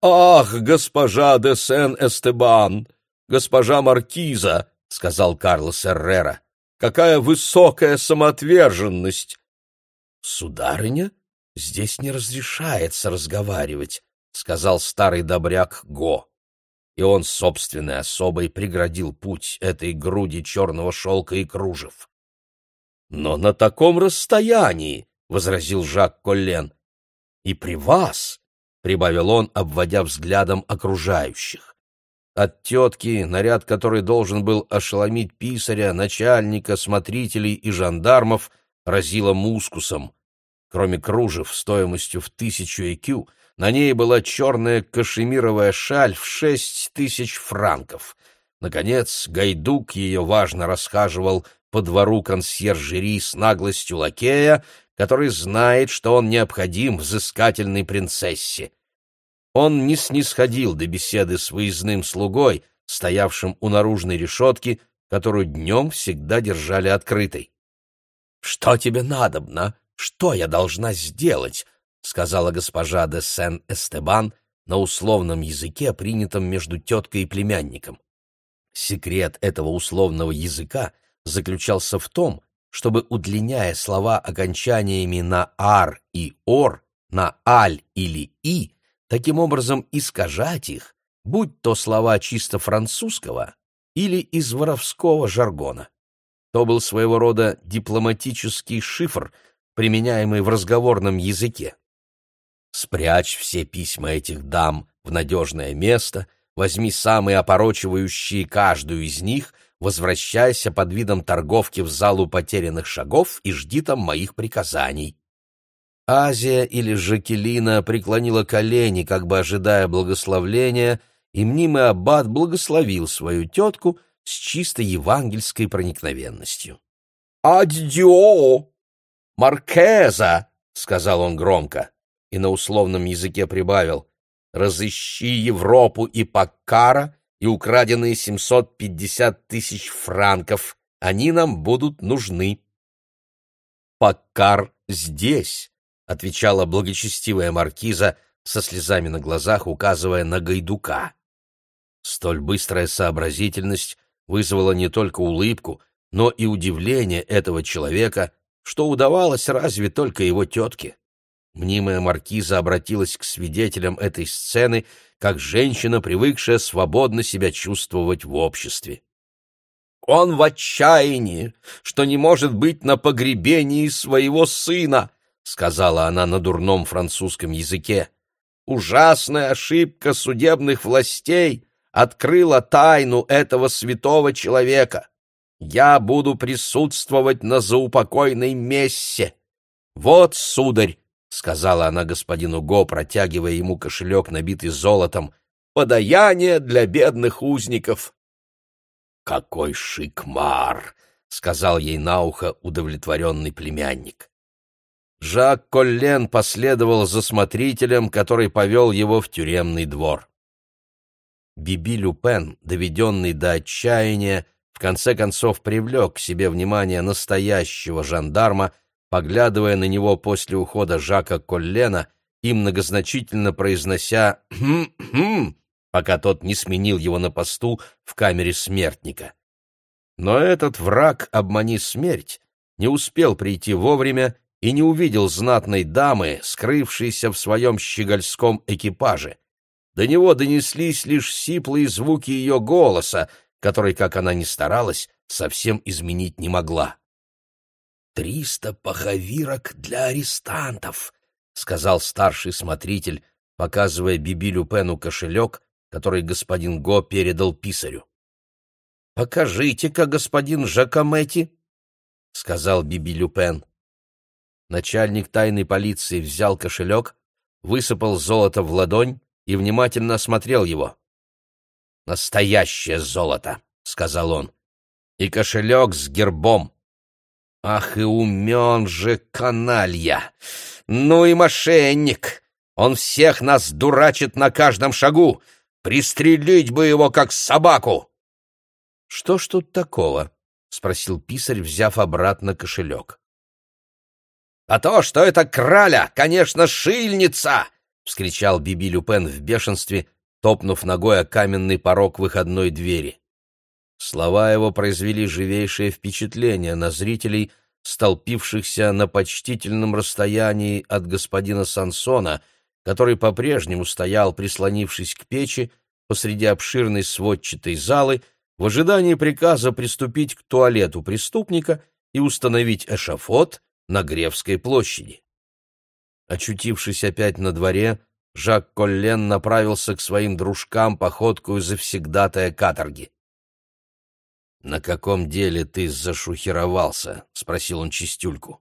«Ах, госпожа де Сен-Эстебан! Госпожа Маркиза!» — сказал Карлос Эррера. «Какая высокая самоотверженность!» «Сударыня, здесь не разрешается разговаривать», — сказал старый добряк Го. И он собственной особой преградил путь этой груди черного шелка и кружев. «Но на таком расстоянии», — возразил Жак Коллен, — «и при вас», — прибавил он, обводя взглядом окружающих. От тетки, наряд которой должен был ошеломить писаря, начальника, смотрителей и жандармов, разило мускусом. Кроме кружев стоимостью в тысячу ЭКЮ, на ней была черная кашемировая шаль в шесть тысяч франков. Наконец, гайдук ее важно расхаживал по двору консьержери с наглостью лакея, который знает, что он необходим взыскательной принцессе. Он не снисходил до беседы с выездным слугой, стоявшим у наружной решетки, которую днем всегда держали открытой. «Что тебе надобно? Что я должна сделать?» — сказала госпожа де Сен-Эстебан на условном языке, принятом между теткой и племянником. Секрет этого условного языка заключался в том, чтобы, удлиняя слова окончаниями на «ар» и «ор», на «аль» или «и», таким образом искажать их, будь то слова чисто французского или из воровского жаргона. То был своего рода дипломатический шифр, применяемый в разговорном языке. Спрячь все письма этих дам в надежное место, возьми самые опорочивающие каждую из них — возвращайся под видом торговки в залу потерянных шагов и жди там моих приказаний. Азия или Жакелина преклонила колени, как бы ожидая благословления, и мнимый аббат благословил свою тетку с чисто евангельской проникновенностью. «Адьо! Маркеза!» — сказал он громко, и на условном языке прибавил «Разыщи Европу и Паккара и украденные 750 тысяч франков. Они нам будут нужны. «Паккар здесь», — отвечала благочестивая маркиза со слезами на глазах, указывая на Гайдука. Столь быстрая сообразительность вызвала не только улыбку, но и удивление этого человека, что удавалось разве только его тетке. Мнимая маркиза обратилась к свидетелям этой сцены как женщина, привыкшая свободно себя чувствовать в обществе. «Он в отчаянии, что не может быть на погребении своего сына», сказала она на дурном французском языке. «Ужасная ошибка судебных властей открыла тайну этого святого человека. Я буду присутствовать на заупокойной мессе. Вот, сударь, — сказала она господину Го, протягивая ему кошелек, набитый золотом, — «подаяние для бедных узников». «Какой шикмар!» — сказал ей на ухо удовлетворенный племянник. Жак Коллен последовал за смотрителем, который повел его в тюремный двор. Биби Люпен, доведенный до отчаяния, в конце концов привлек к себе внимание настоящего жандарма — поглядывая на него после ухода Жака Коллена и многозначительно произнося «хм-хм», пока тот не сменил его на посту в камере смертника. Но этот враг «обмани смерть» не успел прийти вовремя и не увидел знатной дамы, скрывшейся в своем щегольском экипаже. До него донеслись лишь сиплые звуки ее голоса, который, как она ни старалась, совсем изменить не могла. «Триста поховирок для арестантов», — сказал старший смотритель, показывая Биби Люпену кошелек, который господин Го передал писарю. «Покажите-ка, господин Жакометти», — сказал Биби Люпен. Начальник тайной полиции взял кошелек, высыпал золото в ладонь и внимательно осмотрел его. «Настоящее золото», — сказал он, — «и кошелек с гербом. Ах и умен же каналья! Ну и мошенник! Он всех нас дурачит на каждом шагу! Пристрелить бы его, как собаку!» «Что ж тут такого?» — спросил писарь, взяв обратно кошелек. А то, что это краля, конечно, шильница!» — вскричал Биби Люпен в бешенстве, топнув ногой о каменный порог выходной двери. Слова его произвели живейшее впечатление на зрителей, столпившихся на почтительном расстоянии от господина Сансона, который по-прежнему стоял, прислонившись к печи, посреди обширной сводчатой залы, в ожидании приказа приступить к туалету преступника и установить эшафот на Гревской площади. Очутившись опять на дворе, Жак Коллен направился к своим дружкам походкую завсегдатая каторги. «На каком деле ты зашухеровался?» — спросил он Чистюльку.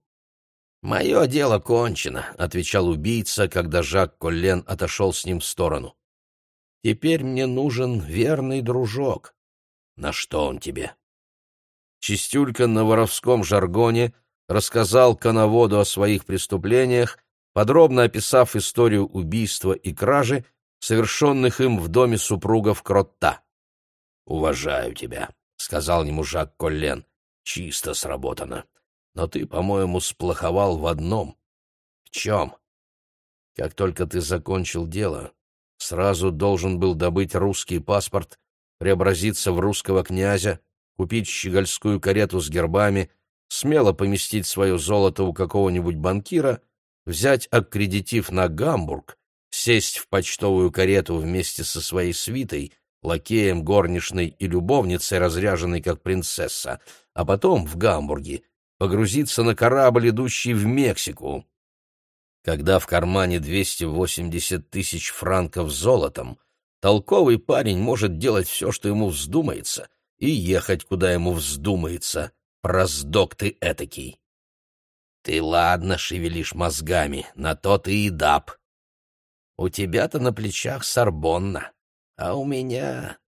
«Мое дело кончено», — отвечал убийца, когда Жак Коллен отошел с ним в сторону. «Теперь мне нужен верный дружок». «На что он тебе?» Чистюлька на воровском жаргоне рассказал коноводу о своих преступлениях, подробно описав историю убийства и кражи, совершенных им в доме супругов Кротта. «Уважаю тебя», — сказал ему Жак Коллен. «Чисто сработано. Но ты, по-моему, сплоховал в одном». «В чем?» «Как только ты закончил дело, сразу должен был добыть русский паспорт, преобразиться в русского князя, купить щегольскую карету с гербами, смело поместить свое золото у какого-нибудь банкира, взять аккредитив на Гамбург, сесть в почтовую карету вместе со своей свитой — лакеем, горничной и любовницей, разряженной как принцесса, а потом в Гамбурге погрузиться на корабль, идущий в Мексику. Когда в кармане 280 тысяч франков золотом, толковый парень может делать все, что ему вздумается, и ехать, куда ему вздумается. Проздок ты этакий. Ты ладно шевелишь мозгами, на то ты и даб. У тебя-то на плечах Сорбонна. А у меня...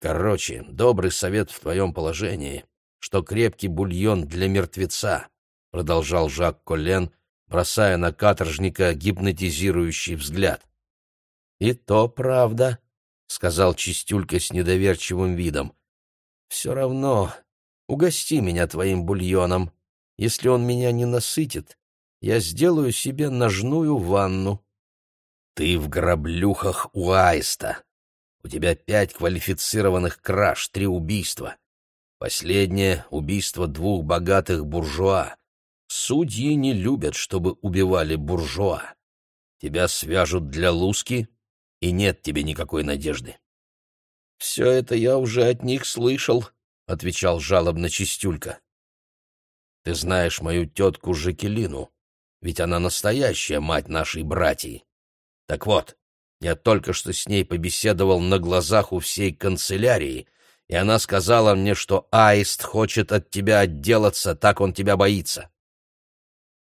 Короче, добрый совет в твоем положении, что крепкий бульон для мертвеца, — продолжал Жак Коллен, бросая на каторжника гипнотизирующий взгляд. — И то правда, — сказал Чистюлька с недоверчивым видом. — Все равно угости меня твоим бульоном. Если он меня не насытит, я сделаю себе ножную ванну. — Ты в граблюхах у аиста, у тебя пять квалифицированных краж, три убийства. Последнее — убийство двух богатых буржуа. Судьи не любят, чтобы убивали буржуа. Тебя свяжут для луски, и нет тебе никакой надежды. — Все это я уже от них слышал, — отвечал жалобно Чистюлька. — Ты знаешь мою тетку Жакелину, ведь она настоящая мать нашей братьи. Так вот, я только что с ней побеседовал на глазах у всей канцелярии, и она сказала мне, что Аист хочет от тебя отделаться, так он тебя боится.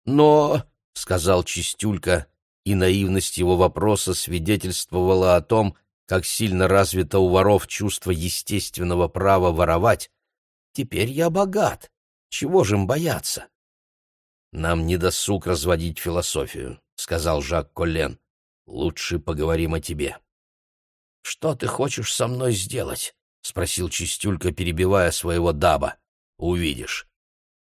Но, — сказал Чистюлька, и наивность его вопроса свидетельствовала о том, как сильно развито у воров чувство естественного права воровать, теперь я богат. Чего же им бояться? Нам не досуг разводить философию, — сказал Жак Коллен. Лучше поговорим о тебе. — Что ты хочешь со мной сделать? — спросил Чистюлька, перебивая своего даба. — Увидишь.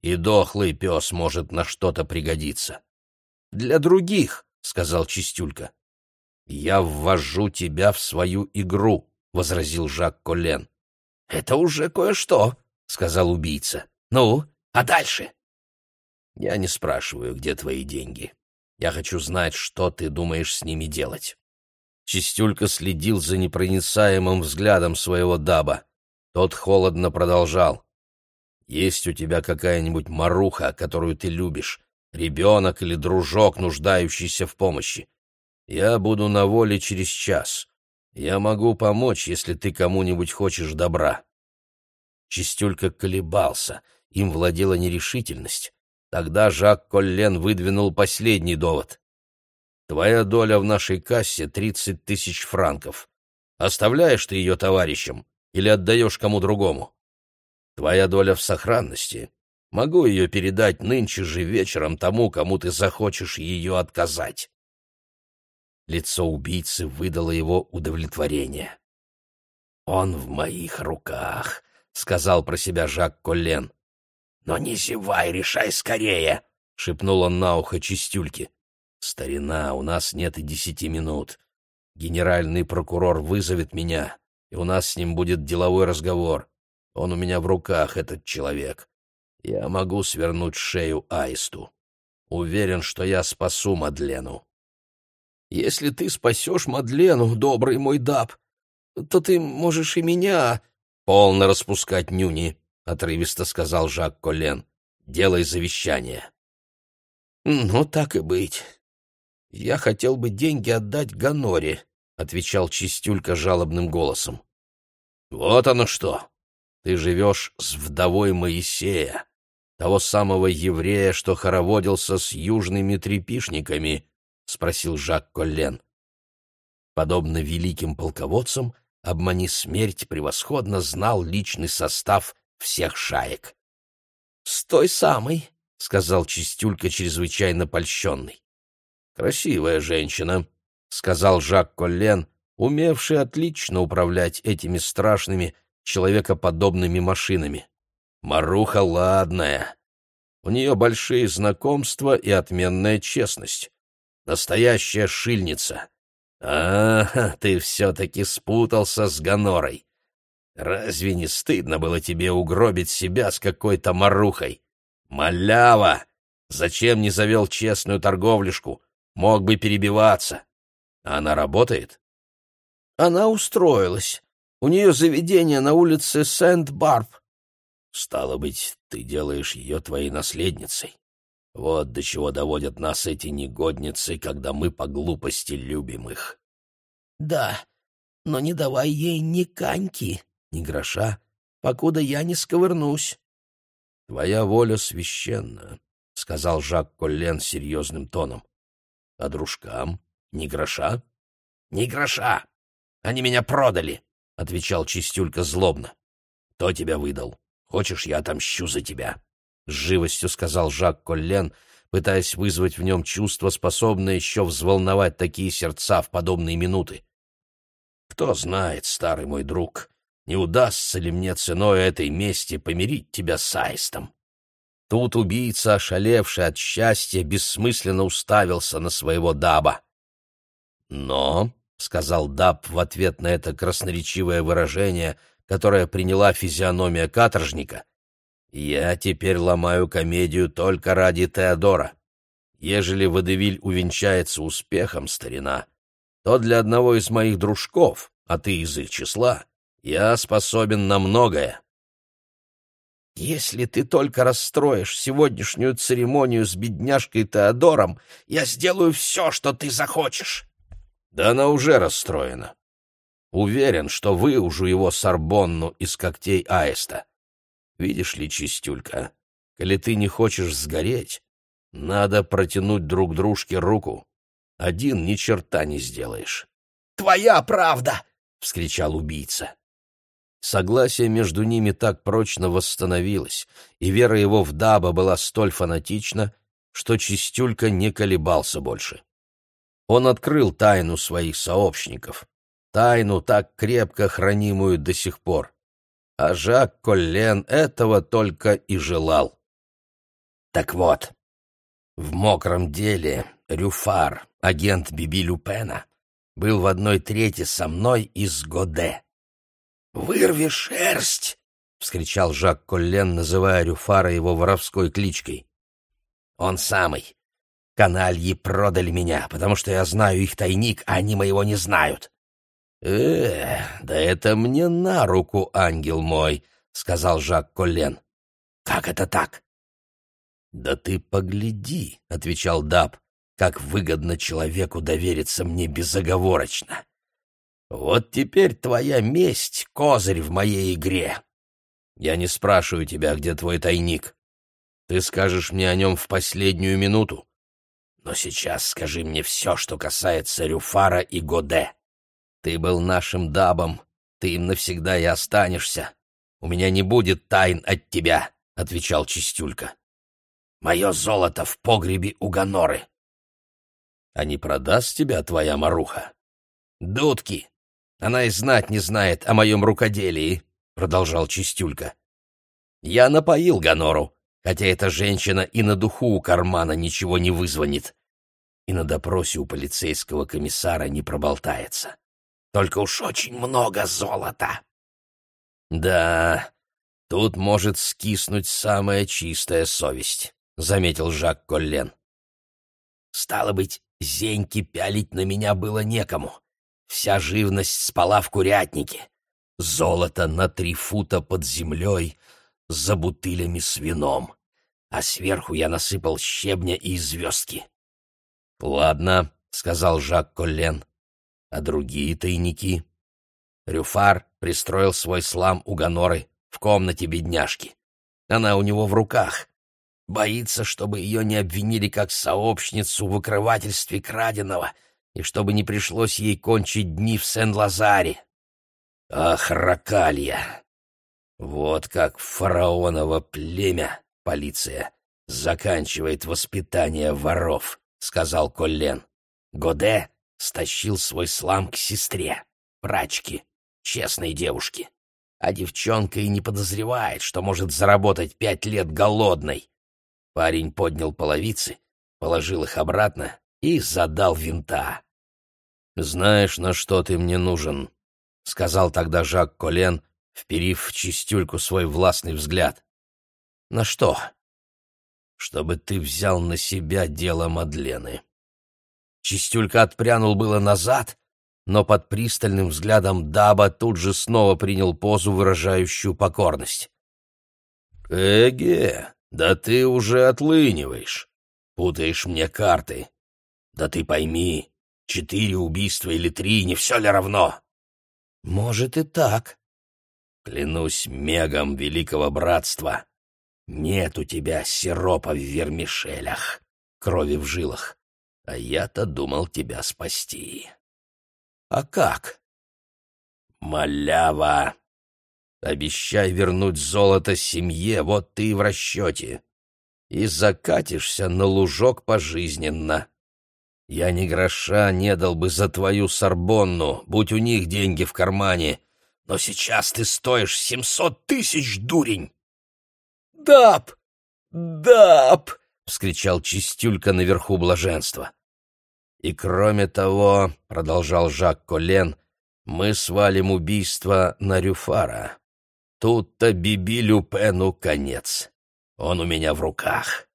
И дохлый пес может на что-то пригодиться. — Для других, — сказал Чистюлька. — Я ввожу тебя в свою игру, — возразил Жак Коллен. — Это уже кое-что, — сказал убийца. — Ну, а дальше? — Я не спрашиваю, где твои деньги. Я хочу знать, что ты думаешь с ними делать. Чистюлька следил за непроницаемым взглядом своего даба. Тот холодно продолжал. «Есть у тебя какая-нибудь маруха, которую ты любишь, ребенок или дружок, нуждающийся в помощи? Я буду на воле через час. Я могу помочь, если ты кому-нибудь хочешь добра». Чистюлька колебался, им владела нерешительность. Тогда Жак Коллен выдвинул последний довод. «Твоя доля в нашей кассе — тридцать тысяч франков. Оставляешь ты ее товарищам или отдаешь кому другому? Твоя доля в сохранности. Могу ее передать нынче же вечером тому, кому ты захочешь ее отказать». Лицо убийцы выдало его удовлетворение. «Он в моих руках», — сказал про себя Жак Коллен. Но не зевай, решай скорее, — шепнул он на ухо Чистюльке. «Старина, у нас нет и десяти минут. Генеральный прокурор вызовет меня, и у нас с ним будет деловой разговор. Он у меня в руках, этот человек. Я могу свернуть шею аисту. Уверен, что я спасу Мадлену». «Если ты спасешь Мадлену, добрый мой даб, то ты можешь и меня...» «Полно распускать нюни», — отрывисто сказал Жак Колен. «Делай завещание». «Ну, так и быть. Я хотел бы деньги отдать Ганоре», — отвечал Чистюлька жалобным голосом. «Вот оно что! Ты живешь с вдовой Моисея, того самого еврея, что хороводился с южными трепишниками?» — спросил Жак Коллен. Подобно великим полководцам, обмани смерть превосходно знал личный состав всех шаек. — С той самой, — сказал Чистюлька, чрезвычайно польщенный. — Красивая женщина, — сказал Жак Коллен, умевший отлично управлять этими страшными, человекоподобными машинами. Маруха ладная. У нее большие знакомства и отменная честность. Настоящая шильница. А, ты все-таки спутался с Гонорой. Разве не стыдно было тебе угробить себя с какой-то марухой? Малява! Зачем не завел честную торговлишку? Мог бы перебиваться. Она работает? Она устроилась. У нее заведение на улице Сент-Барб. Стало быть, ты делаешь ее твоей наследницей. Вот до чего доводят нас эти негодницы, когда мы по глупости любим их. Да, но не давай ей ни каньки, ни гроша, покуда я не сковырнусь. — Твоя воля священна, — сказал Жак Коллен серьезным тоном. — А дружкам ни гроша? — Ни гроша! Они меня продали, — отвечал Чистюлька злобно. — Кто тебя выдал? Хочешь, я отомщу за тебя? — с живостью сказал Жак Коллен, пытаясь вызвать в нем чувство, способное еще взволновать такие сердца в подобные минуты. «Кто знает, старый мой друг, не удастся ли мне ценой этой мести помирить тебя с Аистом?» Тут убийца, ошалевший от счастья, бессмысленно уставился на своего даба. «Но», — сказал даб в ответ на это красноречивое выражение, которое приняла физиономия каторжника, «я теперь ломаю комедию только ради Теодора. Ежели Водевиль увенчается успехом, старина, то для одного из моих дружков, а ты из их числа, я способен на многое. Если ты только расстроишь сегодняшнюю церемонию с бедняжкой Теодором, я сделаю все, что ты захочешь. Да она уже расстроена. Уверен, что выужу его Сорбонну из когтей аиста. Видишь ли, чистюлька, коли ты не хочешь сгореть, надо протянуть друг дружке руку. Один ни черта не сделаешь. «Твоя правда!» — вскричал убийца. Согласие между ними так прочно восстановилось, и вера его в Даба была столь фанатична, что Чистюлька не колебался больше. Он открыл тайну своих сообщников, тайну, так крепко хранимую до сих пор. А Жак Коллен этого только и желал. Так вот, в мокром деле Рюфар, агент Биби Люпена, был в одной трети со мной из Годе. «Вырви шерсть!» — вскричал Жак Коллен, называя Рюфара его воровской кличкой. «Он самый. Канальи продали меня, потому что я знаю их тайник, а они моего не знают». «Э, да это мне на руку, ангел мой», — сказал Жак Коллен. «Как это так?» «Да ты погляди», — отвечал Даб, — «как выгодно человеку довериться мне безоговорочно. Вот теперь твоя месть — козырь в моей игре. Я не спрашиваю тебя, где твой тайник. Ты скажешь мне о нем в последнюю минуту. Но сейчас скажи мне все, что касается Рюфара и Годе. Ты был нашим дабом, ты им навсегда и останешься. У меня не будет тайн от тебя», — отвечал Чистюлька. Мое золото в погребе у Ганоры. А не продаст тебя твоя маруха? Дудки! Она и знать не знает о моем рукоделии, — продолжал Чистюлька. Я напоил Ганору, хотя эта женщина и на духу у кармана ничего не вызвонит. И на допросе у полицейского комиссара не проболтается. Только уж очень много золота. Да, тут может скиснуть самая чистая совесть, — заметил Жак Коллен. Стало быть, зеньки пялить на меня было некому. Вся живность спала в курятнике. Золото на три фута под землей за бутылями с вином, а сверху я насыпал щебня и звездки. — Ладно, — сказал Жак Коллен, — а другие тайники? Рюфар пристроил свой слам у Гоноры в комнате бедняжки. Она у него в руках. Боится, чтобы ее не обвинили как сообщницу в укрывательстве краденого и чтобы не пришлось ей кончить дни в Сен-Лазаре. Ах, Ракалья! Вот как фараоново племя, полиция, заканчивает воспитание воров, — сказал Коллен. Годе стащил свой слам к сестре, прачке, честной девушке. А девчонка и не подозревает, что может заработать пять лет голодной. Парень поднял половицы, положил их обратно и задал винта. «Знаешь, на что ты мне нужен?» — сказал тогда Жак Колен, вперив в чистюльку свой властный взгляд. «На что?» «Чтобы ты взял на себя дело Мадлены». Чистюлька отпрянул было назад, но под пристальным взглядом Даба тут же снова принял позу, выражающую покорность. «Эге, да ты уже отлыниваешь, путаешь мне карты. Да ты пойми, четыре убийства или три, не все ли равно?» «Может и так». «Клянусь мегом Великого Братства, нет у тебя сиропа в вермишелях, крови в жилах, а я-то думал тебя спасти». «А как?» «Малява! Обещай вернуть золото семье, вот ты и в расчете, и закатишься на лужок пожизненно». Я ни гроша не дал бы за твою Сорбонну, будь у них деньги в кармане. Но сейчас ты стоишь семьсот тысяч, дурень!» «Даб! Даб!» — вскричал Чистюлька наверху блаженства. «И кроме того, — продолжал Жак Колен, — мы свалим убийство на Рюфара. Тут-то Биби Люпену конец. Он у меня в руках».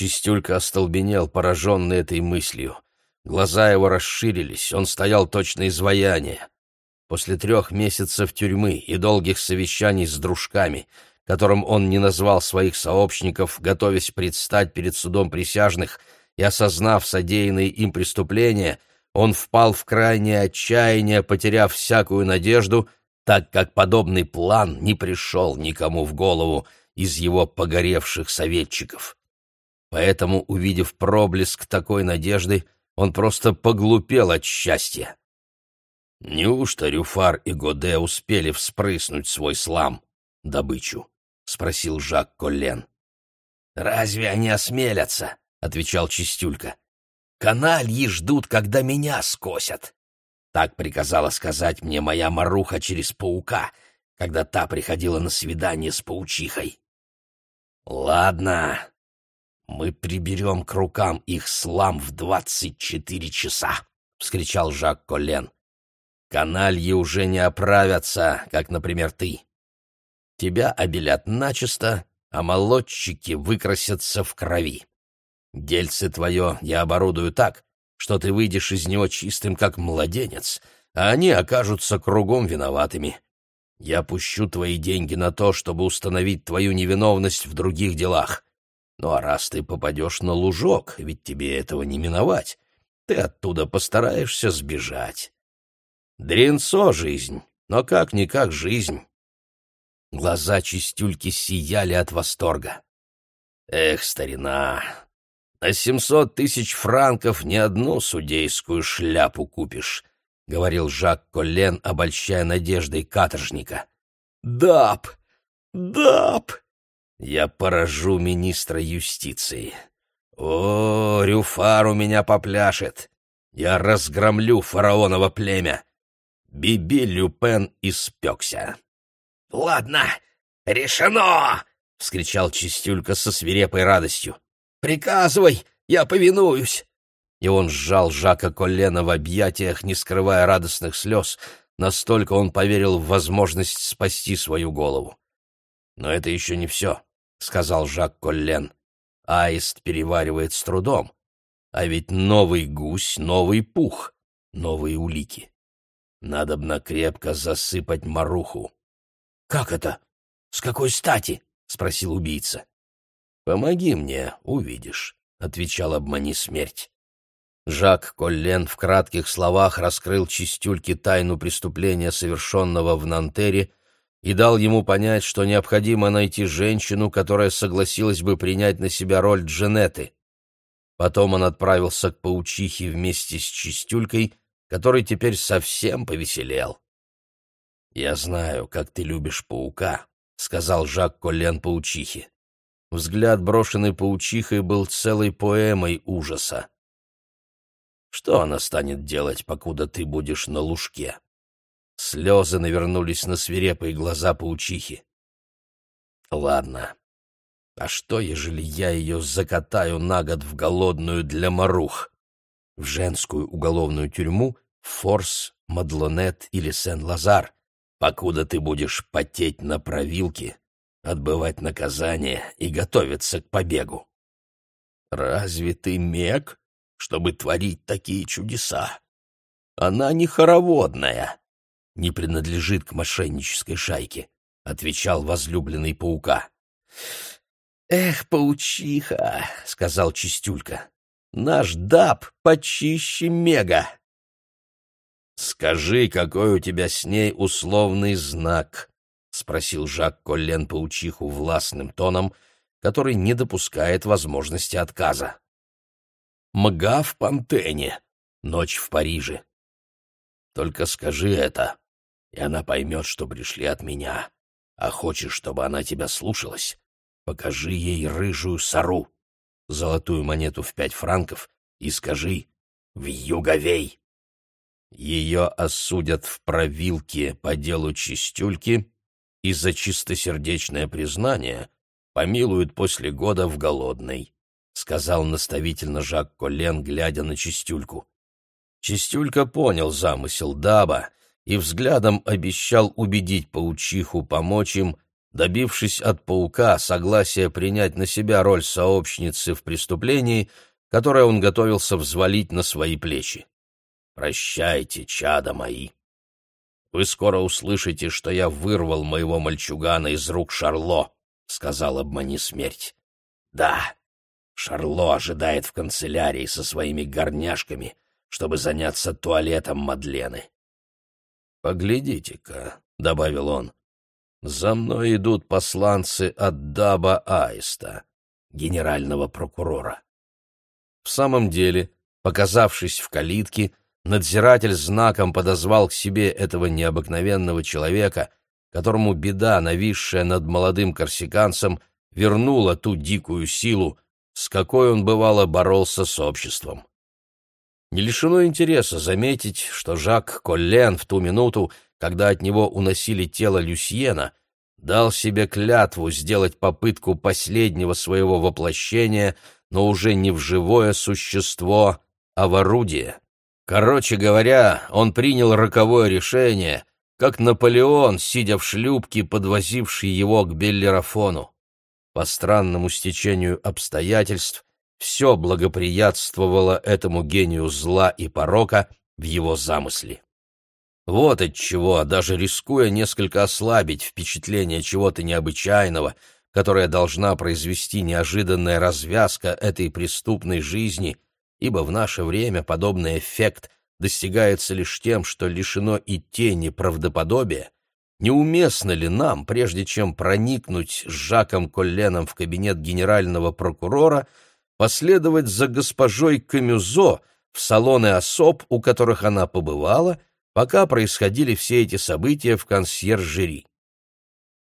Чистюлька остолбенел, пораженный этой мыслью. Глаза его расширились, он стоял точно изваяние. После трех месяцев тюрьмы и долгих совещаний с дружками, которым он не назвал своих сообщников, готовясь предстать перед судом присяжных и осознав содеянные им преступления, он впал в крайнее отчаяние, потеряв всякую надежду, так как подобный план не пришел никому в голову из его погоревших советчиков. Поэтому, увидев проблеск такой надежды, он просто поглупел от счастья. «Неужто Рюфар и Годе успели вспрыснуть свой слам, добычу?» — спросил Жак Коллен. «Разве они осмелятся?» — отвечал Чистюлька. «Канальи ждут, когда меня скосят». Так приказала сказать мне моя маруха через паука, когда та приходила на свидание с паучихой. «Ладно, «Мы приберем к рукам их слам в двадцать четыре часа!» — вскричал Жак Коллен. «Канальи уже не оправятся, как, например, ты. Тебя обелят начисто, а молодчики выкрасятся в крови. Дельце твое я оборудую так, что ты выйдешь из него чистым, как младенец, а они окажутся кругом виноватыми. Я пущу твои деньги на то, чтобы установить твою невиновность в других делах. Ну а раз ты попадешь на лужок, ведь тебе этого не миновать, ты оттуда постараешься сбежать. Дренцо жизнь, но как-никак жизнь. Глаза чистюльки сияли от восторга. Эх, старина, на семьсот тысяч франков ни одну судейскую шляпу купишь, — говорил Жак Коллен, обольщая надеждой каторжника. «Даб! Даб!» Я поражу министра юстиции. О, Рюфар у меня попляшет. Я разгромлю фараоново племя. Биби Люпен испекся. — Ладно, решено! — вскричал Чистюлька со свирепой радостью. «Приказывай, я повинуюсь!» И он сжал Жака Коллена в объятиях, не скрывая радостных слез, настолько он поверил в возможность спасти свою голову. «Но это еще не все», — сказал Жак Коллен. «Аист переваривает с трудом. А ведь новый гусь — новый пух, новые улики. Надобно крепко засыпать маруху». «Как это? С какой стати?» — спросил убийца. «Помоги мне, увидишь», — отвечал обмани смерть. Жак Коллен в кратких словах раскрыл чистюльке тайну преступления, совершенного в Нантере, и дал ему понять, что необходимо найти женщину, которая согласилась бы принять на себя роль Дженеты. Потом он отправился к паучихе вместе с чистюлькой, который теперь совсем повеселел. «Я знаю, как ты любишь паука», — сказал Жак Коллен паучихе. Взгляд, брошенный паучихой, был целой поэмой ужаса. «Что она станет делать, покуда ты будешь на лужке?» Слезы навернулись на свирепые глаза паучихи. «Ладно. А что, ежели я ее закатаю на год в голодную для марух? В женскую уголовную тюрьму, Форс, Мадлонет или Сен-Лазар, покуда ты будешь потеть на провилке, отбывать наказание и готовиться к побегу. Разве ты мег, чтобы творить такие чудеса? Она не хороводная, не принадлежит к мошеннической шайке, отвечал возлюбленный паука. Эх, паучиха, сказал Чистюлька. Наш даб почище мега. Скажи, какой у тебя с ней условный знак, — спросил Жак Коллен паучиху властным тоном, который не допускает возможности отказа. «Мга в Пантене. Ночь в Париже. Только скажи это, и она поймет, что пришли от меня. А хочешь, чтобы она тебя слушалась? Покажи ей рыжую сору, золотую монету в пять франков, и скажи «В юговей». Ее осудят в провилке по делу чистюльки и за чистосердечное признание помилуют после года в голодной, — сказал наставительно Жак Колен, глядя на Чистюльку. Чистюлька понял замысел Даба и взглядом обещал убедить паучиху помочь им, добившись от паука согласия принять на себя роль сообщницы в преступлении, которое он готовился взвалить на свои плечи. «Прощайте, чада мои!» Вы скоро услышите, что я вырвал моего мальчугана из рук Шарло, — сказал обмани смерть. Да, Шарло ожидает в канцелярии со своими горняшками, чтобы заняться туалетом Мадлены. «Поглядите-ка», — добавил он, — «за мной идут посланцы от Даба Аиста, генерального прокурора». В самом деле, показавшись в калитке, надзиратель знаком подозвал к себе этого необыкновенного человека, которому беда, нависшая над молодым корсиканцем, вернула ту дикую силу, с какой он бывало боролся с обществом. Не лишено интереса заметить, что Жак Коллен в ту минуту, когда от него уносили тело Люсьена, дал себе клятву сделать попытку последнего своего воплощения, но уже не в живое существо, а в орудие. Короче говоря, он принял роковое решение, как Наполеон, сидя в шлюпке, подвозивший его к Беллерафону. По странному стечению обстоятельств все благоприятствовало этому гению зла и порока в его замысле. Вот отчего, даже рискуя несколько ослабить впечатление чего-то необычайного, которое должна произвести неожиданная развязка этой преступной жизни — ибо в наше время подобный эффект достигается лишь тем, что лишено и тени правдоподобия, неуместно ли нам, прежде чем проникнуть с Жаком Колленом в кабинет генерального прокурора, последовать за госпожой Камюзо в салоны особ, у которых она побывала, пока происходили все эти события в консьержери.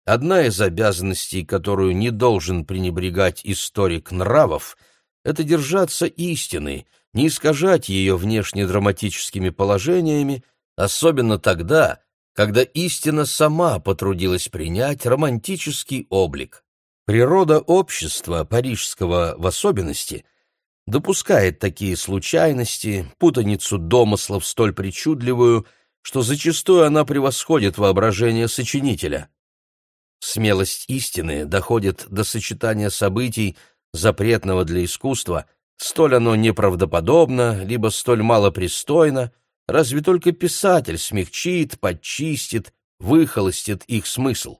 Одна из обязанностей, которую не должен пренебрегать историк нравов — это держаться истины, не искажать ее внешне-драматическими положениями, особенно тогда, когда истина сама потрудилась принять романтический облик. Природа общества, парижского в особенности, допускает такие случайности, путаницу домыслов столь причудливую, что зачастую она превосходит воображение сочинителя. Смелость истины доходит до сочетания событий, запретного для искусства, столь оно неправдоподобно, либо столь малопристойно, разве только писатель смягчит, подчистит, выхолостит их смысл.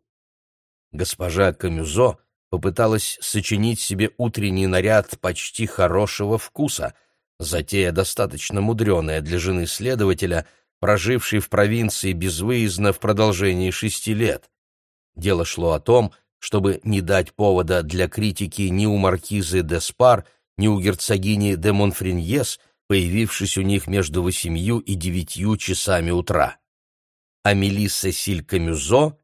Госпожа Камюзо попыталась сочинить себе утренний наряд почти хорошего вкуса, затея достаточно мудреная для жены следователя, прожившей в провинции безвыездно в продолжении шести лет. Дело шло о том, чтобы не дать повода для критики ни у маркизы де Спар, ни у герцогини де Монфриньес, появившись у них между восемью и девятью часами утра. А Мелисса Силь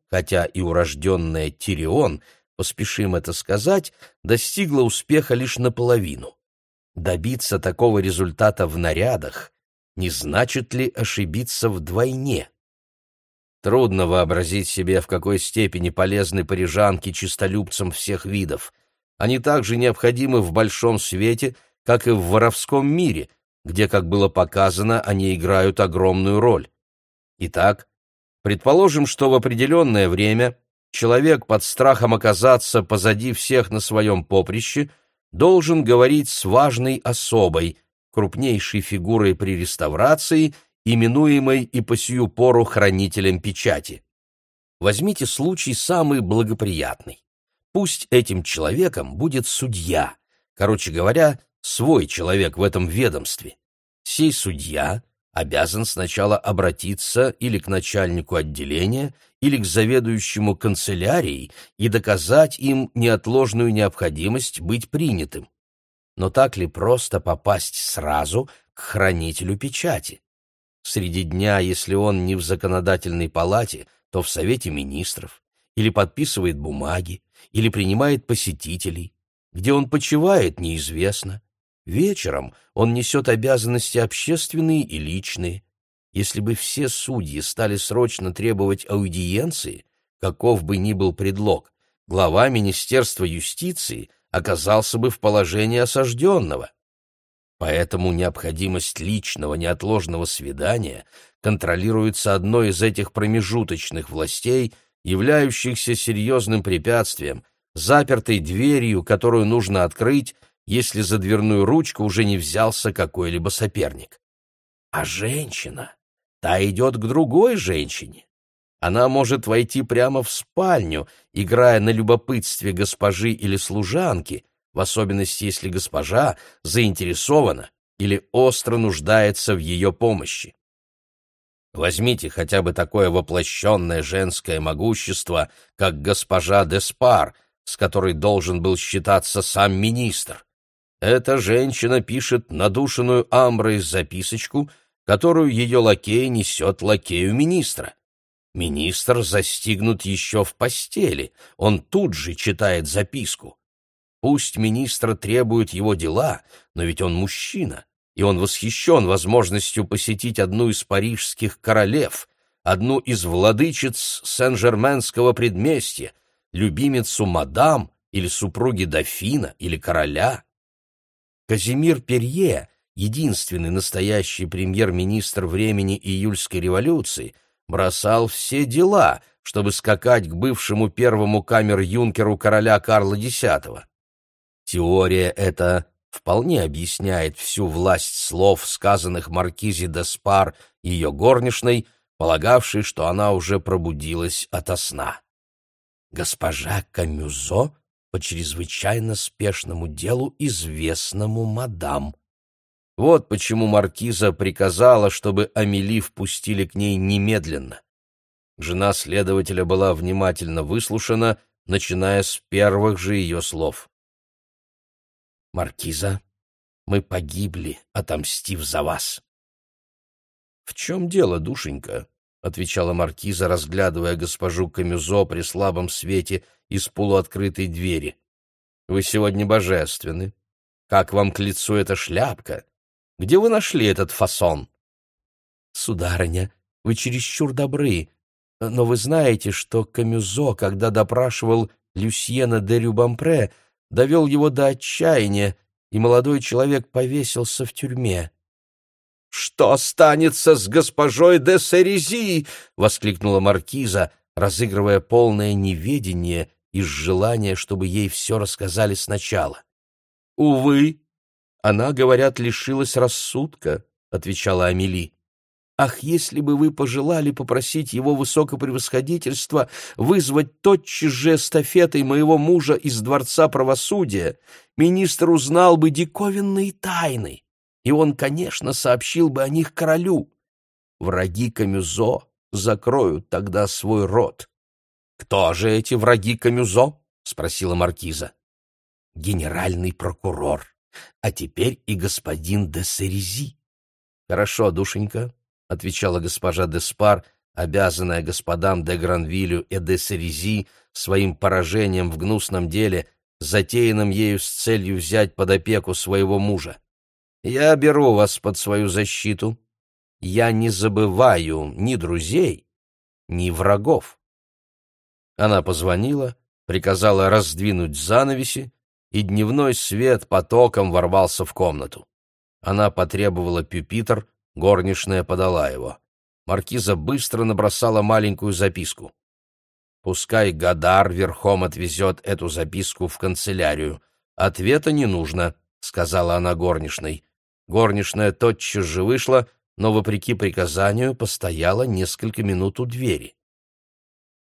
хотя и урожденная Тирион, — поспешим это сказать, достигла успеха лишь наполовину. Добиться такого результата в нарядах не значит ли ошибиться вдвойне? Трудно вообразить себе, в какой степени полезны парижанки чистолюбцам всех видов. Они также необходимы в большом свете, как и в воровском мире, где, как было показано, они играют огромную роль. Итак, предположим, что в определенное время человек под страхом оказаться позади всех на своем поприще должен говорить с важной особой, крупнейшей фигурой при реставрации, именуемой и по сию пору хранителем печати. Возьмите случай самый благоприятный. Пусть этим человеком будет судья, короче говоря, свой человек в этом ведомстве. Сей судья обязан сначала обратиться или к начальнику отделения, или к заведующему канцелярией и доказать им неотложную необходимость быть принятым. Но так ли просто попасть сразу к хранителю печати? Среди дня, если он не в законодательной палате, то в Совете министров, или подписывает бумаги, или принимает посетителей. Где он почивает, неизвестно. Вечером он несет обязанности общественные и личные. Если бы все судьи стали срочно требовать аудиенции, каков бы ни был предлог, глава Министерства юстиции оказался бы в положении осажденного. Поэтому необходимость личного неотложного свидания контролируется одной из этих промежуточных властей, являющихся серьезным препятствием, запертой дверью, которую нужно открыть, если за дверную ручку уже не взялся какой-либо соперник. А женщина, та идет к другой женщине. Она может войти прямо в спальню, играя на любопытстве госпожи или служанки, в особенности если госпожа заинтересована или остро нуждается в ее помощи. Возьмите хотя бы такое воплощенное женское могущество, как госпожа Деспар, с которой должен был считаться сам министр. Эта женщина пишет надушенную амброй записочку, которую ее лакей несет лакею министра. Министр застигнут еще в постели, он тут же читает записку. Пусть министр требует его дела, но ведь он мужчина, и он восхищен возможностью посетить одну из парижских королев, одну из владычиц Сен-Жерменского предместья, любимицу мадам или супруги дофина или короля. Казимир Перье, единственный настоящий премьер-министр времени июльской революции, бросал все дела, чтобы скакать к бывшему первому камер-юнкеру короля Карла X. Теория эта вполне объясняет всю власть слов, сказанных маркизе де Спар ее горничной, полагавшей, что она уже пробудилась ото сна. Госпожа Камюзо по чрезвычайно спешному делу, известному мадам. Вот почему маркиза приказала, чтобы Амели впустили к ней немедленно. Жена следователя была внимательно выслушана, начиная с первых же ее слов. «Маркиза, мы погибли, отомстив за вас». «В чем дело, душенька?» — отвечала маркиза, разглядывая госпожу Камюзо при слабом свете из полуоткрытой двери. «Вы сегодня божественны. Как вам к лицу эта шляпка? Где вы нашли этот фасон?» «Сударыня, вы чересчур добры, но вы знаете, что Камюзо, когда допрашивал Люсьена де Рюбампре довел его до отчаяния, и молодой человек повесился в тюрьме. «Что останется с госпожой де Серези?» — воскликнула маркиза, разыгрывая полное неведение из желания, чтобы ей все рассказали сначала. «Увы, она, говорят, лишилась рассудка», — отвечала Амели. «Ах, если бы вы пожелали попросить его высокопревосходительства вызвать тотчас же эстафетой моего мужа из Дворца правосудия, министр узнал бы диковинные тайны, и он, конечно, сообщил бы о них королю. Враги Камюзо закроют тогда свой рот». «Кто же эти враги Камюзо?» — спросила маркиза. «Генеральный прокурор, а теперь и господин де Серези». «Хорошо, душенька, — отвечала госпожа де Спар, обязанная господам де Гранвилю и де Серези своим поражением в гнусном деле, затеянном ею с целью взять под опеку своего мужа. «Я беру вас под свою защиту. Я не забываю ни друзей, ни врагов». Она позвонила, приказала раздвинуть занавеси, и дневной свет потоком ворвался в комнату. Она потребовала пюпитр, Горничная подала его. Маркиза быстро набросала маленькую записку. «Пускай Гадар верхом отвезет эту записку в канцелярию. Ответа не нужно», — сказала она горничной. Горничная тотчас же вышла, но, вопреки приказанию, постояла несколько минут у двери.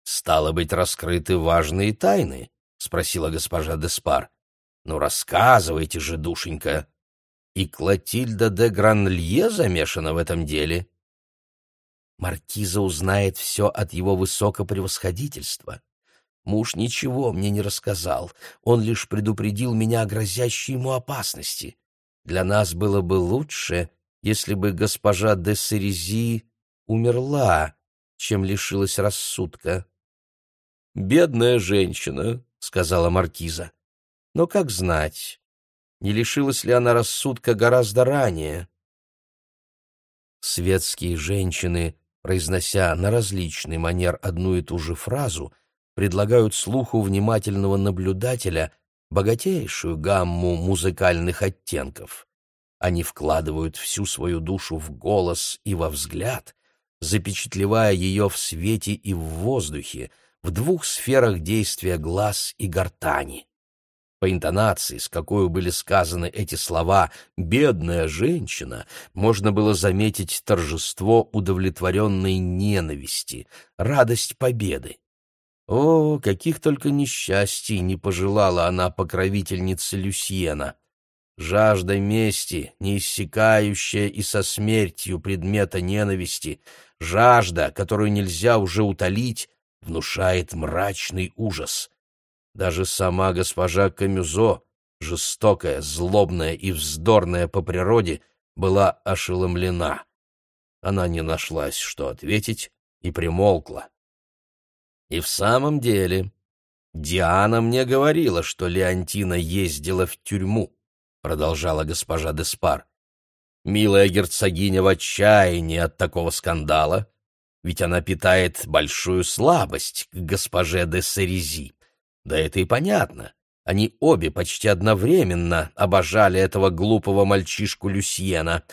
«Стало быть, раскрыты важные тайны?» — спросила госпожа Деспар. «Ну, рассказывайте же, душенька!» И Клотильда де Гранлье замешана в этом деле. Маркиза узнает все от его высокопревосходительства. Муж ничего мне не рассказал, он лишь предупредил меня о грозящей ему опасности. Для нас было бы лучше, если бы госпожа де Серези умерла, чем лишилась рассудка. «Бедная женщина», — сказала маркиза. «Но как знать, не лишилась ли она рассудка гораздо ранее? Светские женщины, произнося на различный манер одну и ту же фразу, предлагают слуху внимательного наблюдателя богатейшую гамму музыкальных оттенков. Они вкладывают всю свою душу в голос и во взгляд, запечатлевая ее в свете и в воздухе, в двух сферах действия глаз и гортани. По интонации, с какой были сказаны эти слова «бедная женщина», можно было заметить торжество удовлетворенной ненависти, радость победы. О, каких только несчастий не пожелала она покровительнице Люсьена! Жажда мести, неиссякающая и со смертью предмета ненависти, жажда, которую нельзя уже утолить, внушает мрачный ужас — даже сама госпожа Камюзо, жестокая, злобная и вздорная по природе, была ошеломлена. Она не нашлась, что ответить, и примолкла. И в самом деле, Диана мне говорила, что Леонтина ездила в тюрьму, продолжала госпожа Деспар. Милая герцогиня в отчаянии от такого скандала, ведь она питает большую слабость к госпоже де Серези. Да это и понятно. Они обе почти одновременно обожали этого глупого мальчишку Люсьена.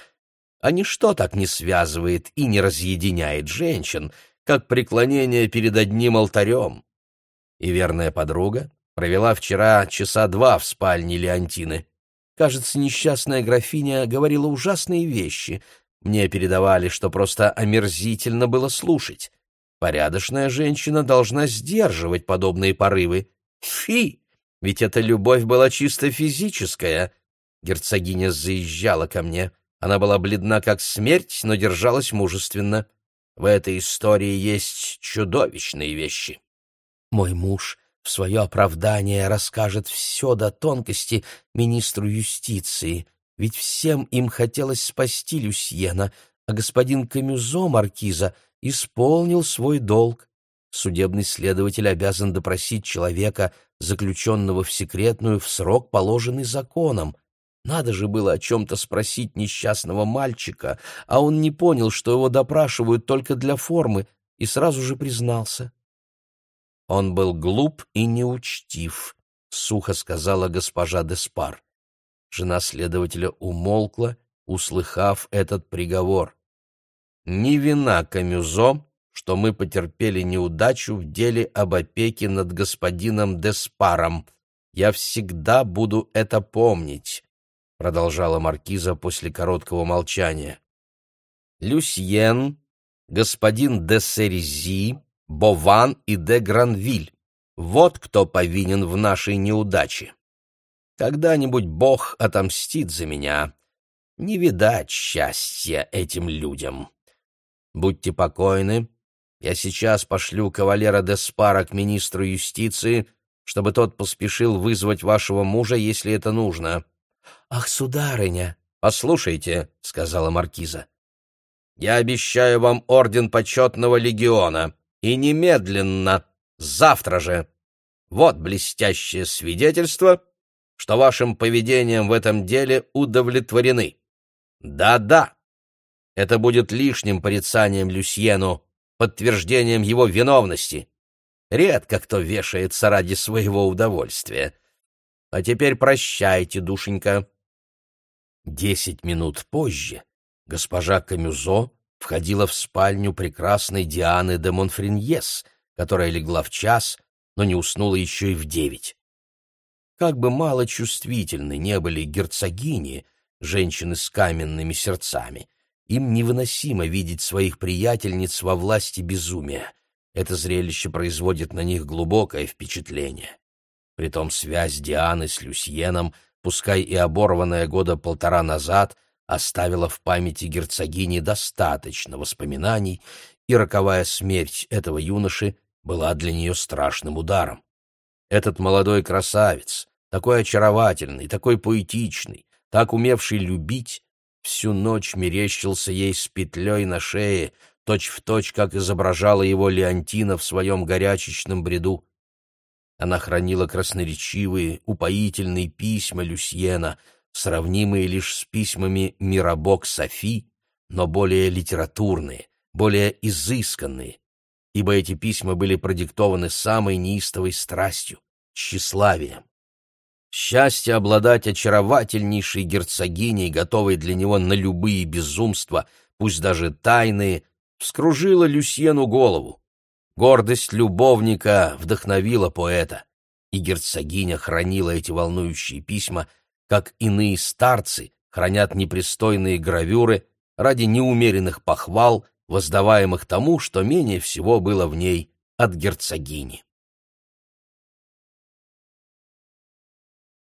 А ничто так не связывает и не разъединяет женщин, как преклонение перед одним алтарем. И верная подруга провела вчера часа два в спальне Леонтины. Кажется, несчастная графиня говорила ужасные вещи. Мне передавали, что просто омерзительно было слушать. Порядочная женщина должна сдерживать подобные порывы. Фи! Ведь эта любовь была чисто физическая. Герцогиня заезжала ко мне. Она была бледна, как смерть, но держалась мужественно. В этой истории есть чудовищные вещи. Мой муж в свое оправдание расскажет все до тонкости министру юстиции, ведь всем им хотелось спасти Люсьена, а господин Камюзо Маркиза исполнил свой долг. Судебный следователь обязан допросить человека, заключенного в секретную, в срок, положенный законом. Надо же было о чем-то спросить несчастного мальчика, а он не понял, что его допрашивают только для формы, и сразу же признался. Он был глуп и неучтив, — сухо сказала госпожа Деспар. Жена следователя умолкла, услыхав этот приговор. Не вина Камюзо, что мы потерпели неудачу в деле об опеке над господином Деспаром. Я всегда буду это помнить, — продолжала маркиза после короткого молчания. Люсьен, господин де Серези, Бован и де Гранвиль. Вот кто повинен в нашей неудаче. Когда-нибудь Бог отомстит за меня. Не видать счастья этим людям. Будьте покойны, я сейчас пошлю кавалера де Спара к министру юстиции, чтобы тот поспешил вызвать вашего мужа, если это нужно. — Ах, сударыня! — Послушайте, — сказала маркиза. Я обещаю вам орден почетного легиона. И немедленно, завтра же. Вот блестящее свидетельство, что вашим поведением в этом деле удовлетворены. Да-да, это будет лишним порицанием Люсьену, подтверждением его виновности. Редко кто вешается ради своего удовольствия. А теперь прощайте, душенька. Десять минут позже госпожа Камюзо входила в спальню прекрасной Дианы де Монфреньес, которая легла в час, но не уснула еще и в девять. Как бы мало чувствительны не были герцогини, женщины с каменными сердцами, им невыносимо видеть своих приятельниц во власти безумия. Это зрелище производит на них глубокое впечатление. Притом связь Дианы с Люсьеном, пускай и оборванная года полтора назад, оставила в памяти герцогини достаточно воспоминаний, и роковая смерть этого юноши была для нее страшным ударом. Этот молодой красавец, такой очаровательный, такой поэтичный, так умевший любить, всю ночь мерещился ей с петлей на шее, точь-в-точь, точь, как изображала его Леонтина в своем горячечном бреду. Она хранила красноречивые, упоительные письма Люсьена — сравнимые лишь с письмами Мирабок Софи, но более литературные, более изысканные, ибо эти письма были продиктованы самой неистовой страстью, тщеславием. Счастье обладать очаровательнейшей герцогиней, готовой для него на любые безумства, пусть даже тайные, вскружило Люсьену голову. Гордость любовника вдохновила поэта, и герцогиня хранила эти волнующие письма — как иные старцы хранят непристойные гравюры ради неумеренных похвал, воздаваемых тому, что менее всего было в ней от герцогини.